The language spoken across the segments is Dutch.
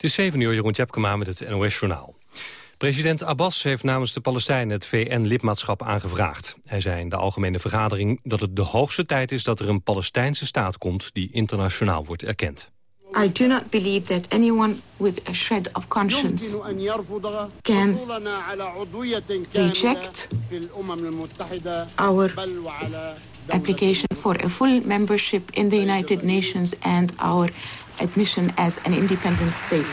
Het is 7 uur, Jeroen Tjepkema met het NOS-journaal. President Abbas heeft namens de Palestijnen het VN-lidmaatschap aangevraagd. Hij zei in de algemene vergadering dat het de hoogste tijd is... dat er een Palestijnse staat komt die internationaal wordt erkend. I do not believe that anyone with a shred of conscience can reject our application for a full membership in the United Nations and our admission as an independent state.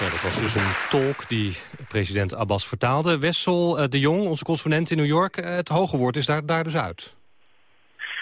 Ja, dat was dus een tolk die president Abbas vertaalde. Wessel eh, de Jong, onze correspondent in New York, eh, het hoge woord is daar, daar dus uit.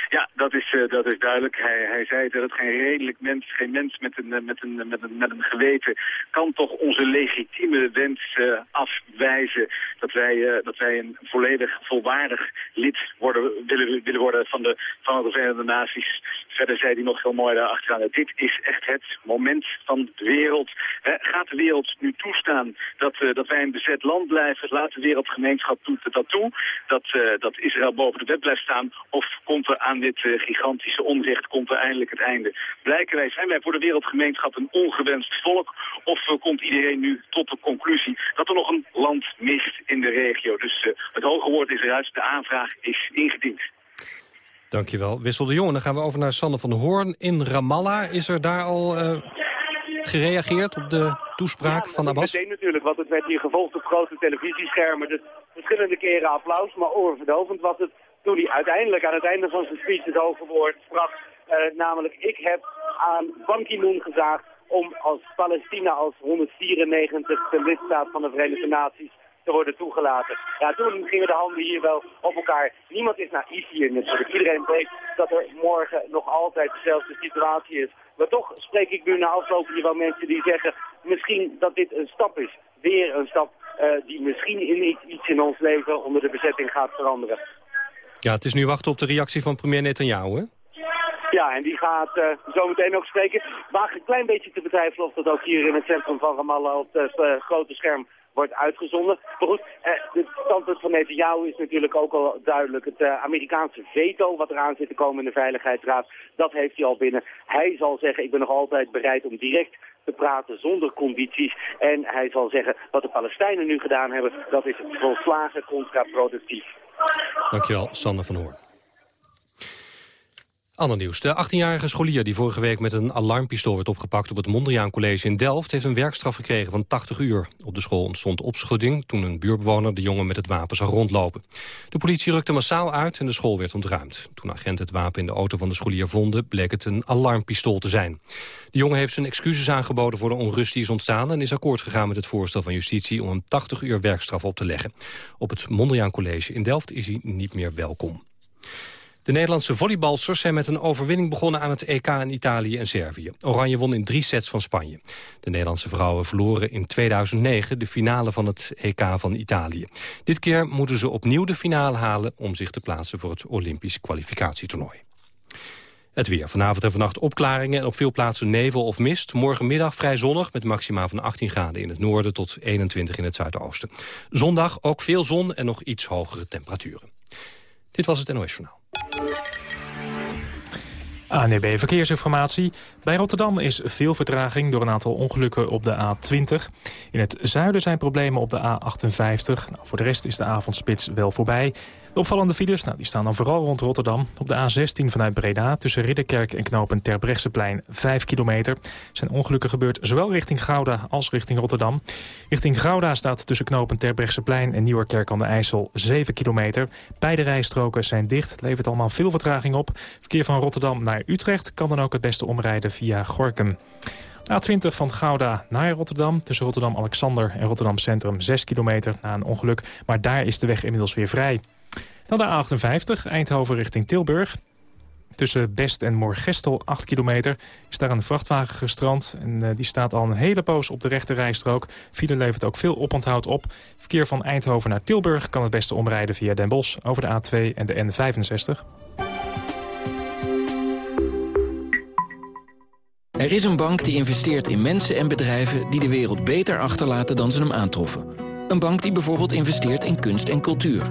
Ja, dat is, uh, dat is duidelijk. Hij, hij zei dat het geen redelijk mens, geen mens met een, met een, met een, met een geweten kan toch onze legitieme wens afwijzen dat wij, dat wij een volledig volwaardig lid worden, willen, willen worden van de, van de Verenigde Naties. Verder zei hij nog heel mooi daarachteraan. Dit is echt het moment van de wereld. gaat de wereld nu toestaan dat, dat wij een bezet land blijven? Laat de wereldgemeenschap toe, dat toe? Dat, dat Israël boven de wet blijft staan? Of komt er aan dit uh, gigantische onrecht komt er eindelijk het einde. Blijken zijn wij voor de wereldgemeenschap een ongewenst volk? Of komt iedereen nu tot de conclusie dat er nog een land mist in de regio? Dus het hoge woord is eruit, de aanvraag is ingediend. Dankjewel. Wissel de Jonge. Dan gaan we over naar Sander van der Hoorn in Ramallah. Is er daar al gereageerd op de toespraak ja, van Abbas? meteen natuurlijk, want het werd hier gevolgd op grote televisieschermen. Dus verschillende keren applaus, maar oorverdovend was het toen hij uiteindelijk aan het einde van zijn speech het hoge woord sprak. Uh, namelijk, ik heb aan Ban Ki-moon gezaagd om als Palestina als 194 lidstaat van de Verenigde Naties te worden toegelaten. Ja, toen gingen de handen hier wel op elkaar. Niemand is naïef hier natuurlijk. Iedereen weet dat er morgen nog altijd dezelfde situatie is. Maar toch spreek ik nu na afloop hier wel mensen die zeggen... misschien dat dit een stap is. Weer een stap uh, die misschien in iets in ons leven onder de bezetting gaat veranderen. Ja, het is nu wachten op de reactie van premier Netanyahu, hè? Ja, en die gaat uh, zo meteen ook spreken. Waag een klein beetje te betwijfelen of dat ook hier in het centrum van Ramallah op het uh, grote scherm wordt uitgezonden. Maar goed, het standpunt van Netanyahu is natuurlijk ook al duidelijk. Het Amerikaanse veto wat eraan zit te komen in de Veiligheidsraad, dat heeft hij al binnen. Hij zal zeggen, ik ben nog altijd bereid om direct te praten zonder condities. En hij zal zeggen, wat de Palestijnen nu gedaan hebben, dat is volslagen contraproductief. Dankjewel, Sander van Hoorn. Ander nieuws. De 18-jarige scholier die vorige week met een alarmpistool werd opgepakt op het Mondriaan College in Delft heeft een werkstraf gekregen van 80 uur. Op de school ontstond opschudding toen een buurtbewoner de jongen met het wapen zag rondlopen. De politie rukte massaal uit en de school werd ontruimd. Toen agenten het wapen in de auto van de scholier vonden bleek het een alarmpistool te zijn. De jongen heeft zijn excuses aangeboden voor de onrust die is ontstaan en is akkoord gegaan met het voorstel van justitie om hem 80 uur werkstraf op te leggen. Op het Mondriaan College in Delft is hij niet meer welkom. De Nederlandse volleybalsters zijn met een overwinning begonnen aan het EK in Italië en Servië. Oranje won in drie sets van Spanje. De Nederlandse vrouwen verloren in 2009 de finale van het EK van Italië. Dit keer moeten ze opnieuw de finale halen om zich te plaatsen voor het Olympisch kwalificatietoernooi. Het weer. Vanavond en vannacht opklaringen en op veel plaatsen nevel of mist. Morgenmiddag vrij zonnig met maxima van 18 graden in het noorden tot 21 in het zuidoosten. Zondag ook veel zon en nog iets hogere temperaturen. Dit was het NOS Journaal. ANB e Verkeersinformatie. Bij Rotterdam is veel vertraging door een aantal ongelukken op de A20. In het zuiden zijn problemen op de A58. Nou, voor de rest is de avondspits wel voorbij. De opvallende files nou, die staan dan vooral rond Rotterdam. Op de A16 vanuit Breda tussen Ridderkerk en knopen Terbrechtseplein 5 kilometer. Er zijn ongelukken gebeurd zowel richting Gouda als richting Rotterdam. Richting Gouda staat tussen knopen Terbrechtseplein en Nieuwerkerk aan de IJssel 7 kilometer. Beide rijstroken zijn dicht, levert allemaal veel vertraging op. Verkeer van Rotterdam naar Utrecht kan dan ook het beste omrijden via Gorkum. A20 van Gouda naar Rotterdam. Tussen Rotterdam-Alexander en Rotterdam Centrum 6 kilometer na een ongeluk. Maar daar is de weg inmiddels weer vrij. Dan de A58, Eindhoven richting Tilburg. Tussen Best en Moorgestel, 8 kilometer, is daar een vrachtwagen gestrand. En uh, die staat al een hele poos op de rechte rijstrook. File levert ook veel oponthoud op. Verkeer van Eindhoven naar Tilburg kan het beste omrijden via Den Bosch... over de A2 en de N65. Er is een bank die investeert in mensen en bedrijven... die de wereld beter achterlaten dan ze hem aantroffen. Een bank die bijvoorbeeld investeert in kunst en cultuur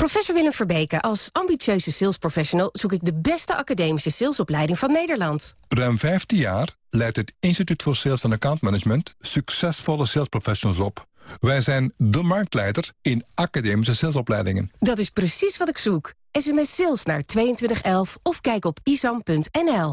Professor Willem Verbeke, als ambitieuze salesprofessional... zoek ik de beste academische salesopleiding van Nederland. Ruim 15 jaar leidt het Instituut voor Sales en Account Management... succesvolle salesprofessionals op. Wij zijn de marktleider in academische salesopleidingen. Dat is precies wat ik zoek. SMS sales naar 2211 of kijk op isam.nl.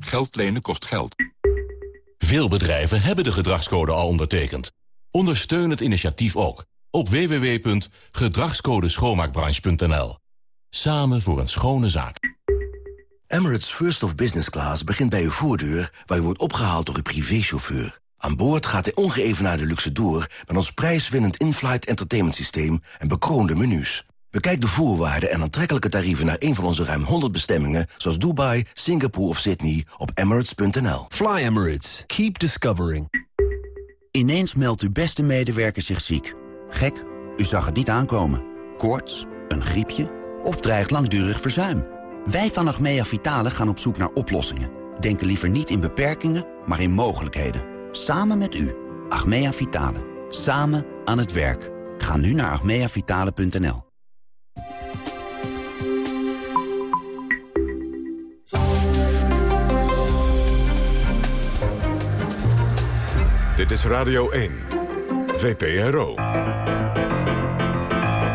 Geld lenen kost geld. Veel bedrijven hebben de gedragscode al ondertekend. Ondersteun het initiatief ook op www.gedragscodeschoonmaakbranche.nl. Samen voor een schone zaak. Emirates First of Business Class begint bij uw voordeur... waar u wordt opgehaald door uw privéchauffeur. Aan boord gaat de ongeëvenaarde luxe door... met ons prijswinnend in-flight entertainment systeem en bekroonde menus. Bekijk de voorwaarden en aantrekkelijke tarieven naar een van onze ruim 100 bestemmingen... zoals Dubai, Singapore of Sydney op emirates.nl. Fly Emirates. Keep discovering. Ineens meldt uw beste medewerker zich ziek. Gek, u zag het niet aankomen. Koorts, een griepje of dreigt langdurig verzuim. Wij van Achmea Vitale gaan op zoek naar oplossingen. Denken liever niet in beperkingen, maar in mogelijkheden. Samen met u. Achmea Vitale. Samen aan het werk. Ga nu naar achmeavitale.nl. Dit is Radio 1. VPRO.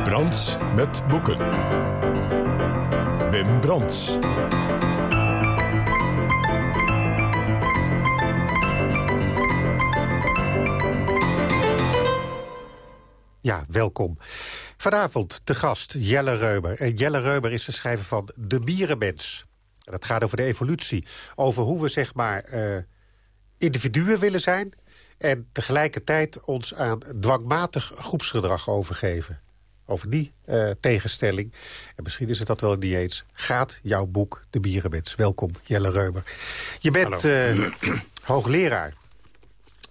Brands met boeken. Wim Brands. Ja, welkom. Vanavond te gast Jelle Reumer. En Jelle Reumer is de schrijver van De Bierenmens. En dat gaat over de evolutie. Over hoe we zeg maar uh, individuen willen zijn... en tegelijkertijd ons aan dwangmatig groepsgedrag overgeven. Over die uh, tegenstelling, en misschien is het dat wel niet eens... gaat jouw boek De Bierenmens. Welkom, Jelle Reumer. Je bent uh, hoogleraar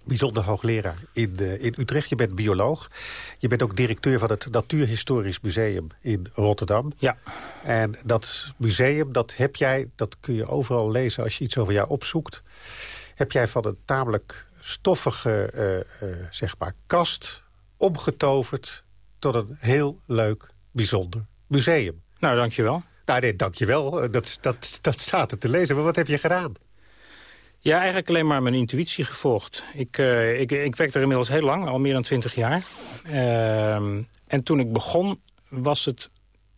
bijzonder hoogleraar in, uh, in Utrecht. Je bent bioloog. Je bent ook directeur van het Natuurhistorisch Museum in Rotterdam. Ja. En dat museum, dat heb jij, dat kun je overal lezen als je iets over jou opzoekt. Heb jij van een tamelijk stoffige, uh, uh, zeg maar, kast omgetoverd tot een heel leuk, bijzonder museum. Nou, dankjewel. Nou, nee, dankjewel. Dat, dat, dat staat er te lezen. Maar wat heb je gedaan? Ja, eigenlijk alleen maar mijn intuïtie gevolgd. Ik, uh, ik, ik werk er inmiddels heel lang, al meer dan twintig jaar. Uh, en toen ik begon was het...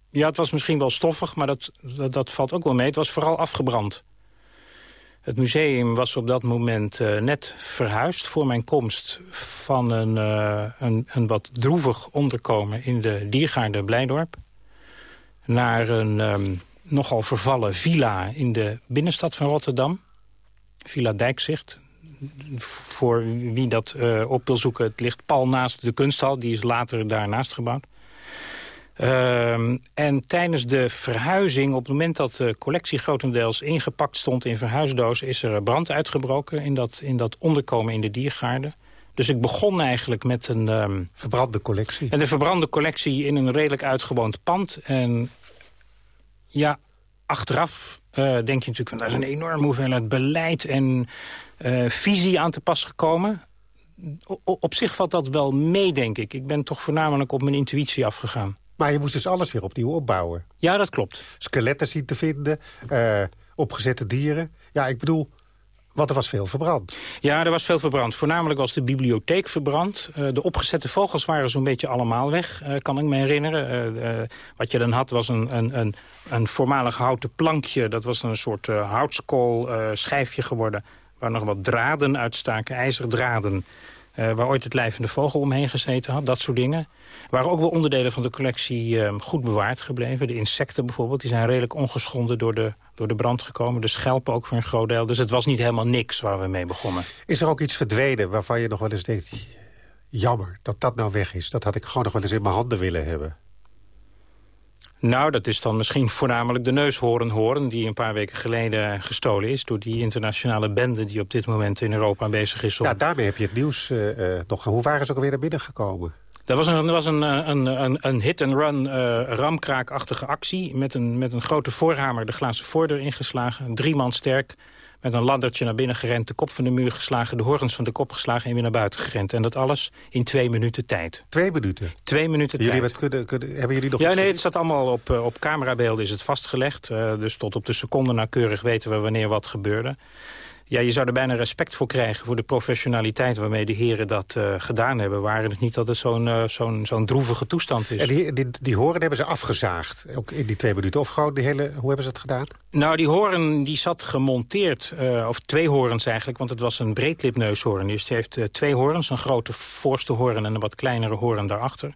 Ja, het was misschien wel stoffig, maar dat, dat, valt ook wel mee. Het was vooral afgebrand. Het museum was op dat moment uh, net verhuisd voor mijn komst... van een, uh, een, een wat droevig onderkomen in de Diergaarde Blijdorp... naar een um, nogal vervallen villa in de binnenstad van Rotterdam... Villa Dijkzicht. Voor wie dat uh, op wil zoeken, het ligt pal naast de kunsthal. Die is later daarnaast gebouwd. Uh, en tijdens de verhuizing, op het moment dat de collectie grotendeels ingepakt stond in verhuisdozen, is er brand uitgebroken in dat, in dat onderkomen in de diergaarde. Dus ik begon eigenlijk met een... Um, verbrande collectie. En de verbrande collectie in een redelijk uitgewoond pand. En ja, achteraf uh, denk je natuurlijk van... daar is een enorme hoeveelheid beleid en uh, visie aan te pas gekomen. O op zich valt dat wel mee, denk ik. Ik ben toch voornamelijk op mijn intuïtie afgegaan. Maar je moest dus alles weer opnieuw opbouwen. Ja, dat klopt. Skeletten zien te vinden, uh, opgezette dieren. Ja, ik bedoel, want er was veel verbrand. Ja, er was veel verbrand. Voornamelijk was de bibliotheek verbrand. Uh, de opgezette vogels waren zo'n beetje allemaal weg, uh, kan ik me herinneren. Uh, wat je dan had was een, een, een, een voormalig houten plankje. Dat was een soort houtskool schijfje geworden... waar nog wat draden uitstaken, ijzerdraden... waar ooit het lijvende vogel omheen gezeten had, dat soort dingen waren ook wel onderdelen van de collectie uh, goed bewaard gebleven. De insecten bijvoorbeeld, die zijn redelijk ongeschonden door de, door de brand gekomen. De schelpen ook voor een groot deel. Dus het was niet helemaal niks waar we mee begonnen. Is er ook iets verdwenen waarvan je nog wel eens denkt... jammer dat dat nou weg is. Dat had ik gewoon nog wel eens in mijn handen willen hebben. Nou, dat is dan misschien voornamelijk de neushoornhoorn... die een paar weken geleden gestolen is... door die internationale bende die op dit moment in Europa bezig is. Om... Ja, daarmee heb je het nieuws uh, nog... Hoe waren ze ook alweer naar binnen gekomen? Dat was een, was een, een, een, een hit-and-run uh, ramkraakachtige actie... Met een, met een grote voorhamer de glazen voordeur ingeslagen. Drie man sterk, met een laddertje naar binnen gerend... de kop van de muur geslagen, de horens van de kop geslagen... en weer naar buiten gerend. En dat alles in twee minuten tijd. Twee minuten? Twee minuten jullie tijd. Hebben, kunnen, hebben jullie nog Ja, nee, het staat allemaal op, uh, op camerabeelden is het vastgelegd. Uh, dus tot op de seconde nauwkeurig weten we wanneer wat gebeurde. Ja, je zou er bijna respect voor krijgen... voor de professionaliteit waarmee de heren dat uh, gedaan hebben. Waren het niet dat het zo'n uh, zo'n zo'n droevige toestand is. En die, die, die horen hebben ze afgezaagd, ook in die twee minuten? Of gewoon die hele, hoe hebben ze het gedaan? Nou, die horen die zat gemonteerd, uh, of twee horens eigenlijk... want het was een breedlipneushoorn. Dus die heeft twee horens, een grote voorste hoorn... en een wat kleinere hoorn daarachter.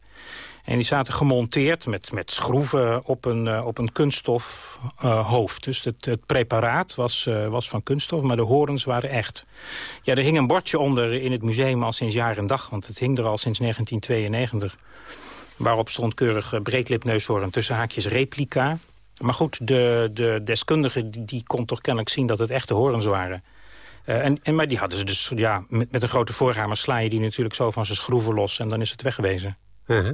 En die zaten gemonteerd met, met schroeven op een, uh, op een kunststof uh, hoofd. Dus het, het preparaat was, uh, was van kunststof, maar de horens waren echt. Ja, er hing een bordje onder in het museum al sinds jaar en dag... want het hing er al sinds 1992. Waarop stond keurig breedlipneushoorn tussen haakjes replica. Maar goed, de, de deskundige die, kon toch kennelijk zien dat het echte horens waren... Uh, en, en, maar die hadden ze dus, ja, met, met een grote voorhamer sla je die natuurlijk zo van zijn schroeven los... en dan is het weggewezen. -huh.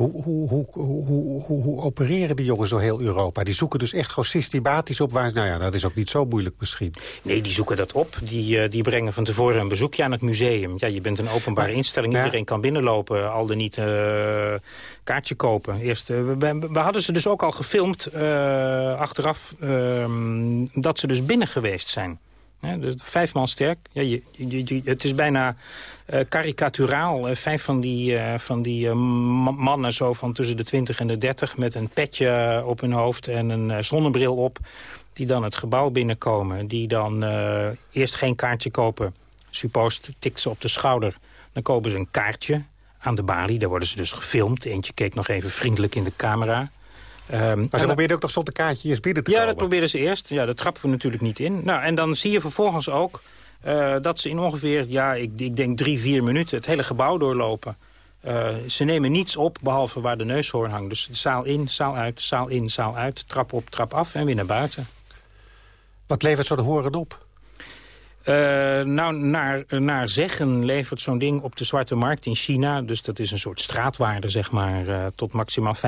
Hoe, hoe, hoe, hoe, hoe, opereren die jongens door heel Europa? Die zoeken dus echt gewoon systematisch op waar... Nou ja, dat is ook niet zo moeilijk misschien. Nee, die zoeken dat op. Die, uh, die brengen van tevoren een bezoekje aan het museum. Ja, je bent een openbare maar, instelling. Iedereen kan binnenlopen, al dan niet uh, kaartje kopen. Eerst, uh, we, we, hadden ze dus ook al gefilmd achteraf... ehm, dat ze dus binnen geweest zijn. Ja, vijf man sterk. Ja, het is bijna uh, karikaturaal. Vijf van die, uh, van die mannen zo van tussen de 20 en de 30... met een petje op hun hoofd en een zonnebril op... die dan het gebouw binnenkomen. Die dan eerst geen kaartje kopen. Suppost tikt ze op de schouder. Dan kopen ze een kaartje aan de balie. Daar worden ze dus gefilmd. Eentje keek nog even vriendelijk in de camera... Um, maar ze probeerden ook toch zonder kaartje eerst binnen te ja, komen? Ja, dat probeerden ze eerst. Ja, dat trappen we natuurlijk niet in. Nou, en dan zie je vervolgens ook uh, dat ze in ongeveer, ja, ik, ik, denk drie, vier minuten... het hele gebouw doorlopen. Uh, ze nemen niets op, behalve waar de neushoorn hangt. Dus zaal in, zaal uit, zaal in, zaal uit. Trap op, trap af en weer naar buiten. Wat levert zo'n horen op? Uh, nou, naar, naar zeggen levert zo'n ding op de zwarte markt in China... dus dat is een soort straatwaarde, zeg maar... Uh, tot maximaal 75.000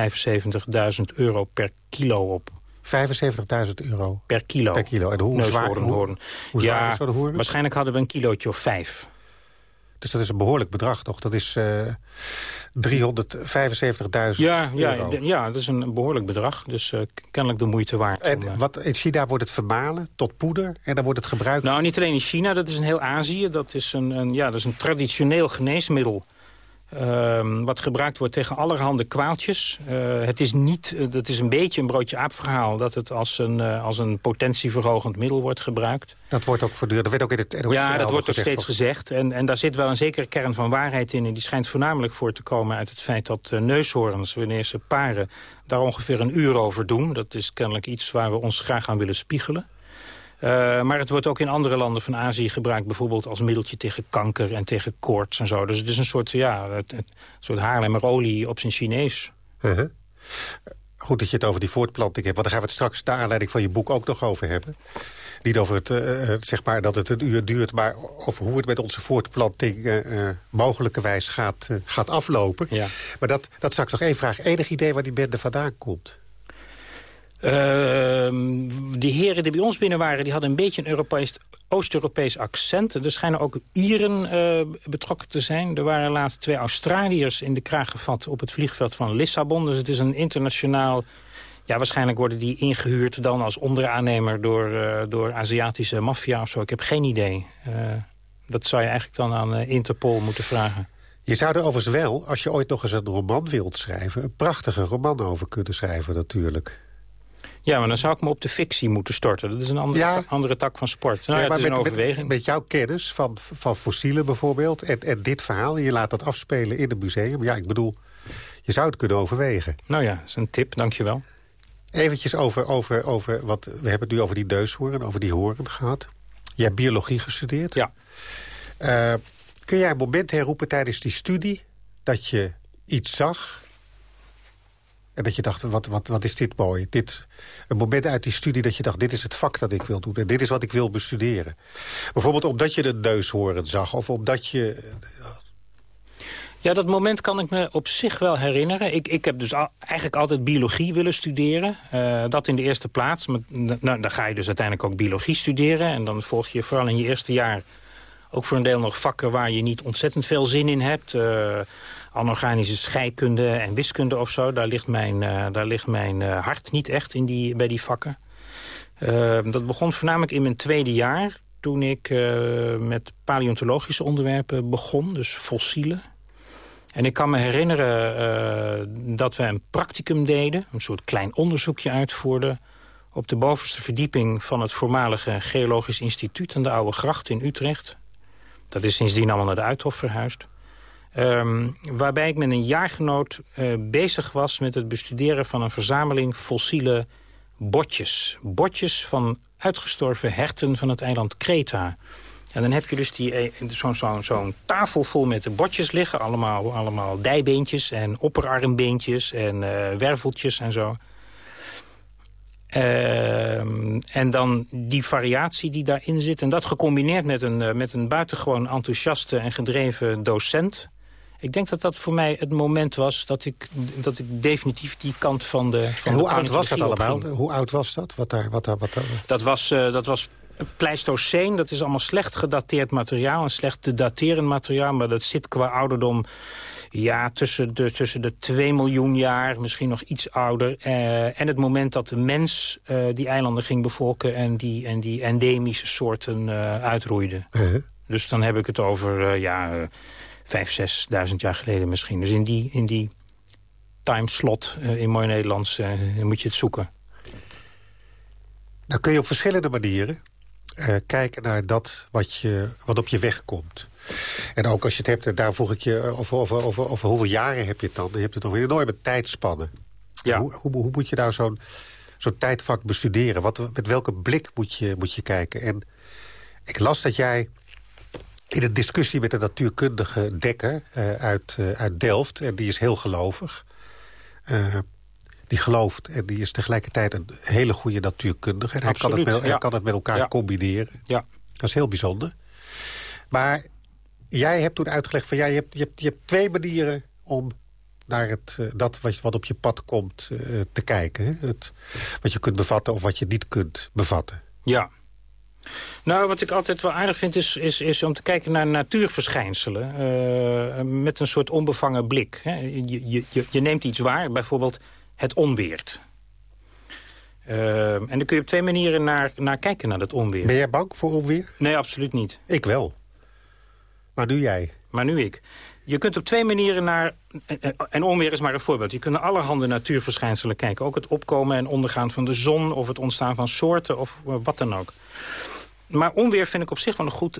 euro per kilo op. 75.000 euro? Per kilo. Per kilo. En hoe zwaar, hoe, hoe zwaar ja, is zo'n hoorn? Waarschijnlijk hadden we een kilootje of vijf. Dus dat is een behoorlijk bedrag, toch? Dat is uh, 375.000 ja, euro. Ja, ja, dat is een behoorlijk bedrag. Dus uh, kennelijk de moeite waard. En om, uh... wat, in China wordt het vermalen tot poeder en dan wordt het gebruikt... Nou, niet alleen in China, dat is in heel Azië. Dat is een, een ja, dat is een traditioneel geneesmiddel... Uh, wat gebruikt wordt tegen allerhande kwaaltjes. Uh, het is niet, uh, het is een beetje een broodje aapverhaal... dat het als een, uh, als een potentieverhogend middel wordt gebruikt. Dat wordt ook voortdurend, dat werd ook in het NOS Ja, dat wordt ook steeds gezegd. En, en daar zit wel een zekere kern van waarheid in. En die schijnt voornamelijk voor te komen uit het feit dat neushoorns... wanneer ze paren, daar ongeveer een uur over doen. Dat is kennelijk iets waar we ons graag aan willen spiegelen. Uh, maar het wordt ook in andere landen van Azië gebruikt... bijvoorbeeld als middeltje tegen kanker en tegen koorts en zo. Dus het is een soort, ja, het, het, een soort haarlemmerolie op zijn Chinees. Uh -huh. Goed dat je het over die voortplanting hebt. Want daar gaan we het straks, de aanleiding van je boek, ook nog over hebben. Niet over het, uh, zeg maar dat het een uur duurt... maar over hoe het met onze voortplanting uh, mogelijkerwijs gaat, gaat aflopen. Ja. Maar dat, dat straks nog één vraag. Enig idee waar die bende vandaan komt? Uh, die heren die bij ons binnen waren... die hadden een beetje een Europees, Oost-Europees accent. Er schijnen ook Ieren uh, betrokken te zijn. Er waren laatst twee Australiërs in de kraag gevat... op het vliegveld van Lissabon. Dus het is een internationaal Ja, waarschijnlijk worden die ingehuurd dan als onderaannemer door, uh, door Aziatische maffia of zo. Ik heb geen idee. Uh, dat zou je eigenlijk dan aan Interpol moeten vragen. Je zou er overigens wel, als je ooit nog eens een roman wilt schrijven... een prachtige roman over kunnen schrijven natuurlijk. Ja, maar dan zou ik me op de fictie moeten storten. Dat is een andere, ja. andere tak van sport. Nou, ja, maar met, overweging. Met, met, jouw kennis van, van fossielen bijvoorbeeld... En, en dit verhaal, je laat dat afspelen in het museum. Ja, ik bedoel, je zou het kunnen overwegen. Nou ja, dat is een tip, dankjewel. Eventjes over, over, over wat, we hebben het nu over die neushoorn, over die hoorn gehad. Je hebt biologie gestudeerd. Ja. Uh, kun jij een moment herroepen tijdens die studie... dat je iets zag en dat je dacht, wat, wat, wat is dit mooi. Dit, een moment uit die studie dat je dacht, dit is het vak dat ik wil doen. En dit is wat ik wil bestuderen. Bijvoorbeeld omdat je de neushoorn zag. Of omdat je... Ja, dat moment kan ik me op zich wel herinneren. Ik, ik heb dus eigenlijk altijd biologie willen studeren. Uh, dat in de eerste plaats. Maar, nou, dan ga je dus uiteindelijk ook biologie studeren. En dan volg je vooral in je eerste jaar ook voor een deel nog vakken waar je niet ontzettend veel zin in hebt. Uh, anorganische scheikunde en wiskunde of zo. Daar ligt mijn, uh, daar ligt mijn uh, hart niet echt in die, bij die vakken. Uh, dat begon voornamelijk in mijn tweede jaar... toen ik met paleontologische onderwerpen begon, dus fossielen. En ik kan me herinneren dat we een practicum deden... een soort klein onderzoekje uitvoerden... op de bovenste verdieping van het voormalige Geologisch Instituut... aan de Oude Gracht in Utrecht. Dat is sindsdien allemaal naar de Uithof verhuisd. Um, waarbij ik met een jaargenoot uh, bezig was met het bestuderen van een verzameling fossiele botjes. Botjes van uitgestorven herten van het eiland Kreta. En dan heb je dus zo'n zo, tafel vol met de botjes liggen. Allemaal, allemaal dijbeentjes en opperarmbeentjes en uh, werveltjes en zo. Uh, en dan die variatie die daarin zit. En dat gecombineerd met een, met een buitengewoon enthousiaste en gedreven docent. Ik denk dat dat voor mij het moment was dat ik, dat ik definitief die kant van de van En hoe oud was dat allemaal? Hoe oud was dat? Wat daar, wat daar, wat daar... Dat was, uh, dat was Pleistoceen, dat is allemaal slecht gedateerd materiaal... en slecht te dateren materiaal, maar dat zit qua ouderdom... ja, tussen de, tussen de 2 miljoen jaar, misschien nog iets ouder... Uh, en het moment dat de mens uh, die eilanden ging bevolken... en die, en die endemische soorten uitroeide. -huh. Dus dan heb ik het over, ja vijf, zesduizend jaar geleden misschien. Dus in die, in die timeslot uh, in mooi Nederlands uh, moet je het zoeken. Dan kun je op verschillende manieren uh, kijken naar dat wat, je, wat op je weg komt. En ook als je het hebt, daar vroeg ik je over, over, over, over hoeveel jaren heb je het dan? Je hebt het over een enorme tijdspannen. Ja. Hoe, hoe, hoe, moet je nou zo'n zo'n tijdvak bestuderen? Wat, met welke blik moet je, moet je kijken? En ik las dat jij in een discussie met een natuurkundige Dekker uh, uit, uh, uit Delft. En die is heel gelovig. Uh, die gelooft en die is tegelijkertijd een hele goede natuurkundige. En hij kan, het met, ja. hij kan het met elkaar ja. combineren. Ja. Dat is heel bijzonder. Maar jij hebt toen uitgelegd van ja, je, hebt, je, hebt, je hebt twee manieren om naar het, dat wat, wat op je pad komt te kijken. Het, wat je kunt bevatten of wat je niet kunt bevatten. Ja, nou, wat ik altijd wel aardig vind is, is, is om te kijken naar natuurverschijnselen. Uh, met een soort onbevangen blik. Hè. Je, je, je neemt iets waar, bijvoorbeeld het onweert. Uh, en dan kun je op twee manieren naar, naar kijken, naar dat onweer. Ben jij bang voor onweer? Nee, absoluut niet. Ik wel. Maar nu jij. Maar nu ik. Je kunt op twee manieren naar... En onweer is maar een voorbeeld. Je kunt naar allerhande natuurverschijnselen kijken. Ook het opkomen en ondergaan van de zon... of het ontstaan van soorten of wat dan ook. Maar onweer vind ik op zich wel een goed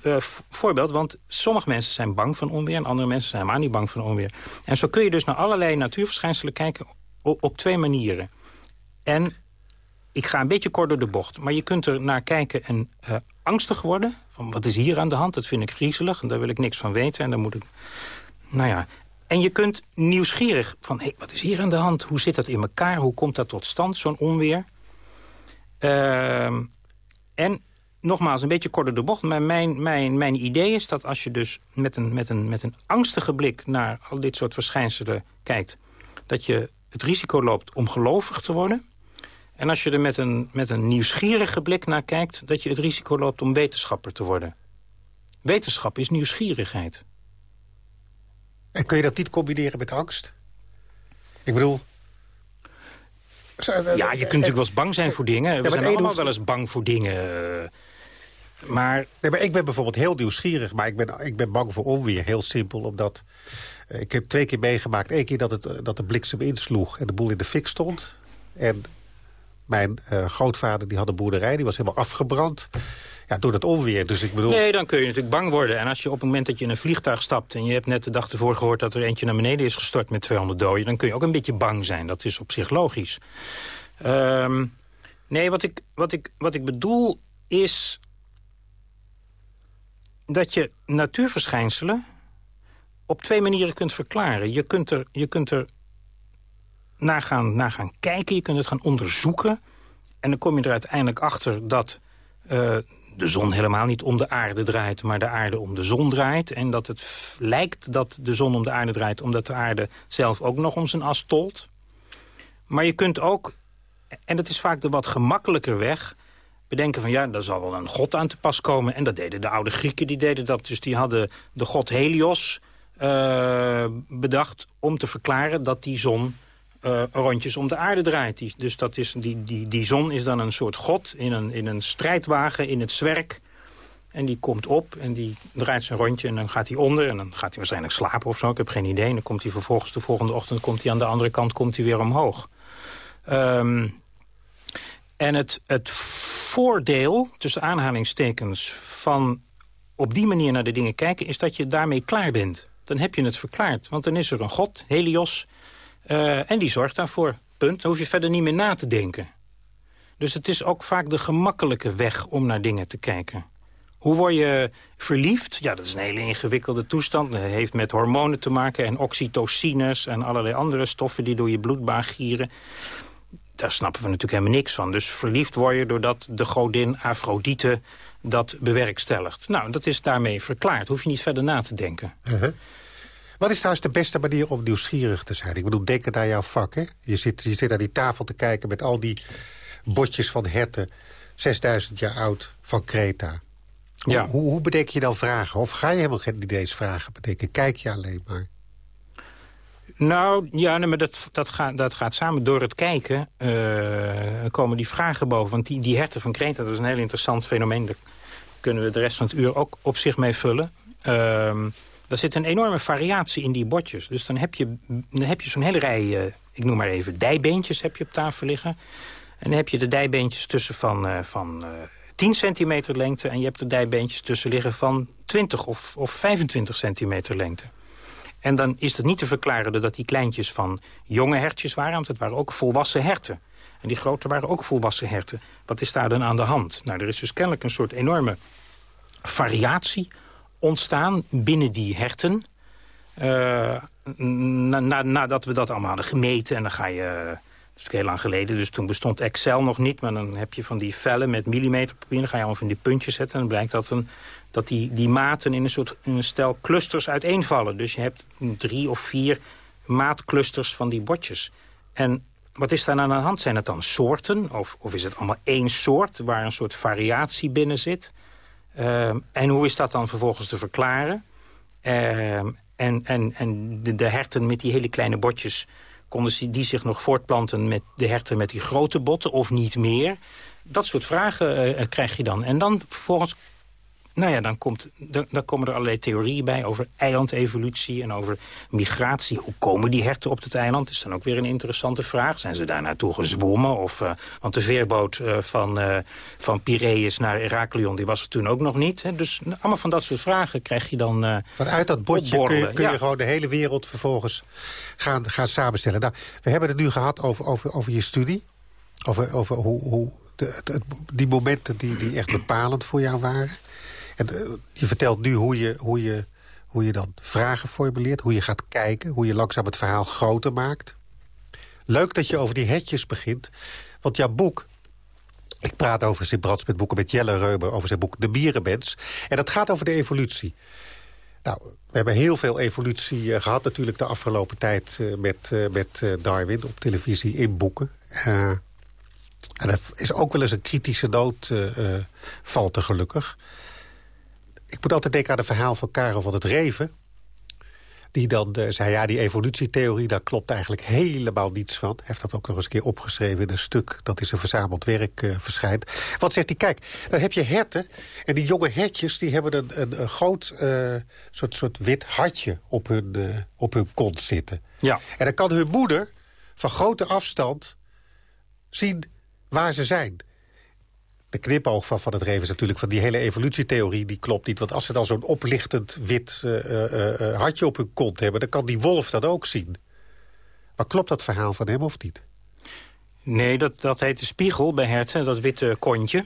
voorbeeld. Want sommige mensen zijn bang van onweer... en andere mensen zijn helemaal niet bang van onweer. En zo kun je dus naar allerlei natuurverschijnselen kijken op, twee manieren. En ik ga een beetje kort door de bocht. Maar je kunt er naar kijken en angstig worden. Van wat is hier aan de hand? Dat vind ik griezelig. En daar wil ik niks van weten. En dan moet ik... Nou ja, en je kunt nieuwsgierig van... Hé, wat is hier aan de hand? Hoe zit dat in elkaar? Hoe komt dat tot stand, zo'n onweer? Uh, en nogmaals, een beetje korter de bocht. Maar mijn, mijn, mijn idee is dat als je dus met een, met, een, met een angstige blik... naar al dit soort verschijnselen kijkt... dat je het risico loopt om gelovig te worden... En als je er met een, met een nieuwsgierige blik naar kijkt... dat je het risico loopt om wetenschapper te worden. Wetenschap is nieuwsgierigheid. En kun je dat niet combineren met angst? Ik bedoel, Ja, je kunt natuurlijk wel eens bang zijn voor dingen. We zijn allemaal wel eens bang voor dingen. Maar... Nee, maar ik ben bijvoorbeeld heel nieuwsgierig, maar ik ben, ik ben bang voor onweer. Heel simpel, omdat... eh, ik heb twee keer meegemaakt. Eén keer dat, het, eh, dat de bliksem insloeg en de boel in de fik stond. En mijn eh, grootvader die had een boerderij, die was helemaal afgebrand. Door dat onweer. Dus ik bedoel... Nee, dan kun je natuurlijk bang worden. En als je op het moment dat je in een vliegtuig stapt... en je hebt net de dag ervoor gehoord dat er eentje naar beneden is gestort met 200 doden... dan kun je ook een beetje bang zijn. Dat is op zich logisch. Ehm, nee, wat ik, wat, ik, wat ik bedoel is dat je natuurverschijnselen op twee manieren kunt verklaren. Je kunt er, je kunt er naar, gaan, naar gaan kijken, je kunt het gaan onderzoeken... en dan kom je er uiteindelijk achter dat eh, de zon helemaal niet om de aarde draait... maar de aarde om de zon draait. En dat het lijkt dat de zon om de aarde draait... omdat de aarde zelf ook nog om zijn as tolt. Maar je kunt ook, en dat is vaak de wat gemakkelijker weg bedenken van ja, daar zal wel een god aan te pas komen. En dat deden de oude Grieken, die deden dat. Dus die hadden de god Helios eh, bedacht om te verklaren dat die zon eh, rondjes om de aarde draait. Die, dus dat is, die, die, die zon is dan een soort god in een, in een strijdwagen, in het zwerk. En die komt op en die draait zijn rondje en dan gaat hij onder. En dan gaat hij waarschijnlijk slapen of zo, ik heb geen idee. En dan komt hij vervolgens de volgende ochtend komt hij aan de andere kant komt hij weer omhoog. Ehm, en het, het voordeel, tussen aanhalingstekens, van op die manier naar de dingen kijken... is dat je daarmee klaar bent. Dan heb je het verklaard. Want dan is er een god, Helios, eh, en die zorgt daarvoor. Punt. Dan hoef je verder niet meer na te denken. Dus het is ook vaak de gemakkelijke weg om naar dingen te kijken. Hoe word je verliefd? Ja, dat is een hele ingewikkelde toestand. Dat heeft met hormonen te maken en oxytocines... en allerlei andere stoffen die door je bloedbaan gieren daar snappen we natuurlijk helemaal niks van. Dus verliefd word je doordat de godin Afrodite dat bewerkstelligt. Nou, dat is daarmee verklaard. Hoef je niet verder na te denken. Uh-huh. Wat is trouwens de beste manier om nieuwsgierig te zijn? Ik bedoel, denken aan jouw vak, hè? Je zit, je zit aan die tafel te kijken met al die botjes van herten... 6000 jaar oud van Kreta. Hoe, Ja. hoe, hoe bedenk je dan vragen? Of ga je helemaal geen idees vragen bedenken? Kijk je alleen maar? Nou, ja, nee, maar dat, dat, gaat, dat gaat samen door het kijken. eh, komen die vragen boven. Want die, die herten van Kreta, dat is een heel interessant fenomeen. Daar kunnen we de rest van het uur ook op zich mee vullen. Ehm er zit een enorme variatie in die botjes. Dus dan heb je, dan heb je zo'n hele rij, eh, ik noem maar even, dijbeentjes heb je op tafel liggen. En dan heb je de dijbeentjes tussen van, eh, van eh 10 centimeter lengte... en je hebt de dijbeentjes tussen liggen van 20 of, of 25 centimeter lengte. En dan is het niet te verklaren doordat die kleintjes van jonge hertjes waren... want het waren ook volwassen herten. En die grote waren ook volwassen herten. Wat is daar dan aan de hand? Nou, er is dus kennelijk een soort enorme variatie ontstaan binnen die herten. Eh, na, na- nadat we dat allemaal hadden gemeten. En dan ga je... Dat is heel lang geleden, dus toen bestond Excel nog niet. Maar dan heb je van die vellen met millimeterpapier. Dan ga je allemaal van die puntjes zetten. En dan blijkt dat, een, dat die, die maten in een soort een stel clusters uiteenvallen. Dus je hebt drie of vier maatclusters van die botjes. En wat is daar nou aan de hand? Zijn het dan soorten? Of, of is het allemaal één soort waar een soort variatie binnen zit? Ehm, en hoe is dat dan vervolgens te verklaren? Ehm, en en, en de, herten met die hele kleine botjes... konden die zich nog voortplanten met de herten met die grote botten of niet meer? Dat soort vragen eh, eh, krijg je dan. En dan vervolgens... Nou ja, dan, komt, dan, dan komen er allerlei theorieën bij over eilandevolutie en over migratie. Hoe komen die herten op het eiland? Dat is dan ook weer een interessante vraag. Zijn ze daar naartoe gezwommen? Of, eh, want de veerboot eh, van, eh, van Piraeus naar Heraklion, die was er toen ook nog niet. Hè? Dus nou, allemaal van dat soort vragen krijg je dan Vanuit dat botje kun je, gewoon de hele wereld vervolgens gaan, gaan samenstellen. Nou, we hebben het nu gehad over, over, over je studie. Over, over hoe, hoe de, die momenten die, die echt bepalend voor jou waren. En eh, je vertelt nu hoe je, hoe, je, hoe je dan vragen formuleert. Hoe je gaat kijken. Hoe je langzaam het verhaal groter maakt. Leuk dat je over die hetjes begint. Want jouw boek... Ik praat over Sint Brands boeken met Jelle Reumer... over zijn boek De Bierenmens. En dat gaat over de evolutie. Nou, we hebben heel veel evolutie eh, gehad natuurlijk de afgelopen tijd... eh, met, met Darwin op televisie, in boeken. En er is ook wel eens een kritische noot, eh, valt er gelukkig. Ik moet altijd denken aan het verhaal van Karel van het Reven. Die dan uh, zei, ja, die evolutietheorie, daar klopt eigenlijk helemaal niets van. Hij heeft dat ook nog eens een keer opgeschreven in een stuk... dat is een verzameld werk uh, verschijnt. Wat zegt hij? Kijk, dan heb je herten. En die jonge hertjes, die hebben een, een, een groot uh, soort, soort wit hartje op hun, op hun kont zitten. Ja. En dan kan hun moeder van grote afstand zien waar ze zijn de knipoog van Van het Reven is natuurlijk van die hele evolutietheorie... die klopt niet, want als ze dan zo'n oplichtend wit uh, hartje op hun kont hebben... dan kan die wolf dat ook zien. Maar klopt dat verhaal van hem of niet? Nee, dat, dat heet de spiegel bij herten, dat witte kontje.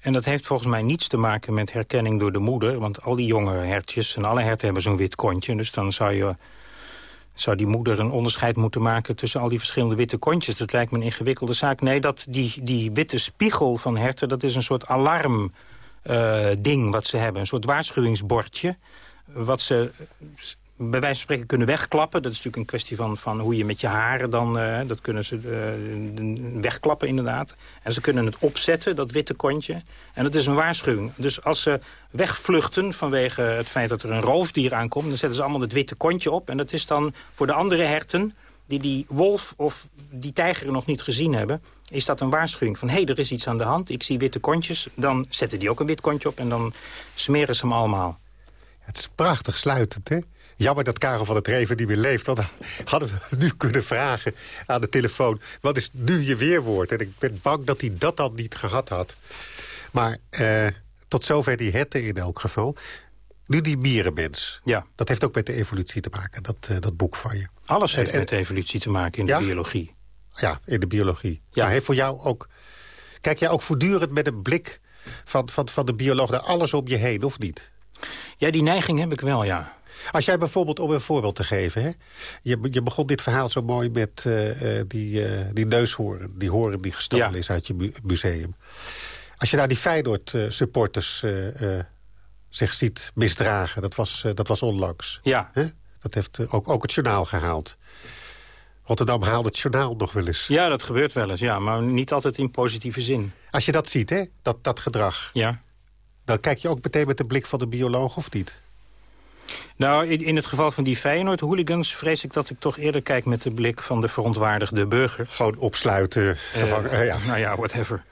En dat heeft volgens mij niets te maken met herkenning door de moeder. Want al die jonge hertjes en alle herten hebben zo'n wit kontje. Dus dan zou je zou die moeder een onderscheid moeten maken tussen al die verschillende witte kontjes. Dat lijkt me een ingewikkelde zaak. Nee, dat, die, die witte spiegel van herten, dat is een soort alarm uh, ding wat ze hebben. Een soort waarschuwingsbordje. Wat ze bij wijze van spreken kunnen wegklappen. Dat is natuurlijk een kwestie van, van hoe je met je haren dan... Uh, dat kunnen ze uh, wegklappen inderdaad. En ze kunnen het opzetten, dat witte kontje. En dat is een waarschuwing. Dus als ze wegvluchten vanwege het feit dat er een roofdier aankomt... dan zetten ze allemaal het witte kontje op. En dat is dan voor de andere herten die die wolf of die tijger nog niet gezien hebben... is dat een waarschuwing van, hé, hey, er is iets aan de hand. Ik zie witte kontjes. Dan zetten die ook een wit kontje op en dan smeren ze hem allemaal. Het is prachtig sluitend, hè? Jammer dat Karel van het Reven niet meer leeft. Want dan hadden we nu kunnen vragen aan de telefoon... wat is nu je weerwoord? En ik ben bang dat hij dat dan niet gehad had. Maar eh, tot zover die herten in elk geval. Nu die mierenmens. Ja. Dat heeft ook met de evolutie te maken, dat, uh, dat boek van je. Alles heeft en, en, met de evolutie te maken in ja? de biologie. Ja, in de biologie. Ja. Maar heeft voor jou ook... Kijk jij ook voortdurend met een blik van, van, van de bioloog... naar alles om je heen, of niet? Ja, die neiging heb ik wel, ja. Als jij bijvoorbeeld, om een voorbeeld te geven... Hè, je, je begon dit verhaal zo mooi met uh, die, uh, die neushoorn. Die hoorn die gestolen ja. is uit je mu museum. Als je daar die Feyenoord-supporters uh, zich ziet misdragen... dat was, dat was onlangs. Ja. Hè? Dat heeft ook, ook het journaal gehaald. Rotterdam haalt het journaal nog wel eens. Ja, dat gebeurt wel eens, ja. Maar niet altijd in positieve zin. Als je dat ziet, hè, dat, dat gedrag... Ja. dan kijk je ook meteen met de blik van de bioloog, of niet? Nou, in, het geval van die Feyenoord-hooligans... vrees ik dat ik toch eerder kijk met de blik van de verontwaardigde burger. Gewoon opsluiten, gevangen, uh, ja. Nou ja, whatever.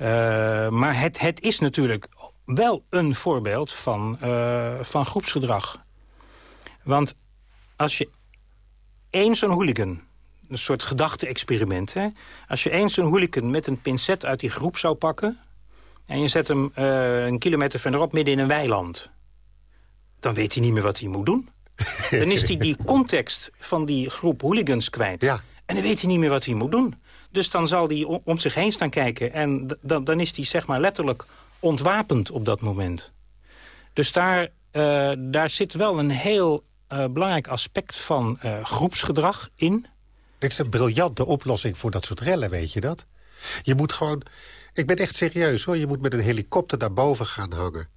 Uh, maar het, het is natuurlijk wel een voorbeeld van, uh, van groepsgedrag. Want als je één zo'n hooligan... een soort gedachte-experiment... Hè, als je één zo'n hooligan met een pincet uit die groep zou pakken... en je zet hem een kilometer verderop midden in een weiland dan weet hij niet meer wat hij moet doen. dan is hij die context van die groep hooligans kwijt. Ja. En dan weet hij niet meer wat hij moet doen. Dus dan zal hij om zich heen staan kijken. En dan, dan is hij zeg maar letterlijk ontwapend op dat moment. Dus daar, uh, daar zit wel een heel uh, belangrijk aspect van uh, groepsgedrag in. Dit is een briljante oplossing voor dat soort rellen, weet je dat? Je moet gewoon... Ik ben echt serieus hoor. Je moet met een helikopter naar boven gaan hangen.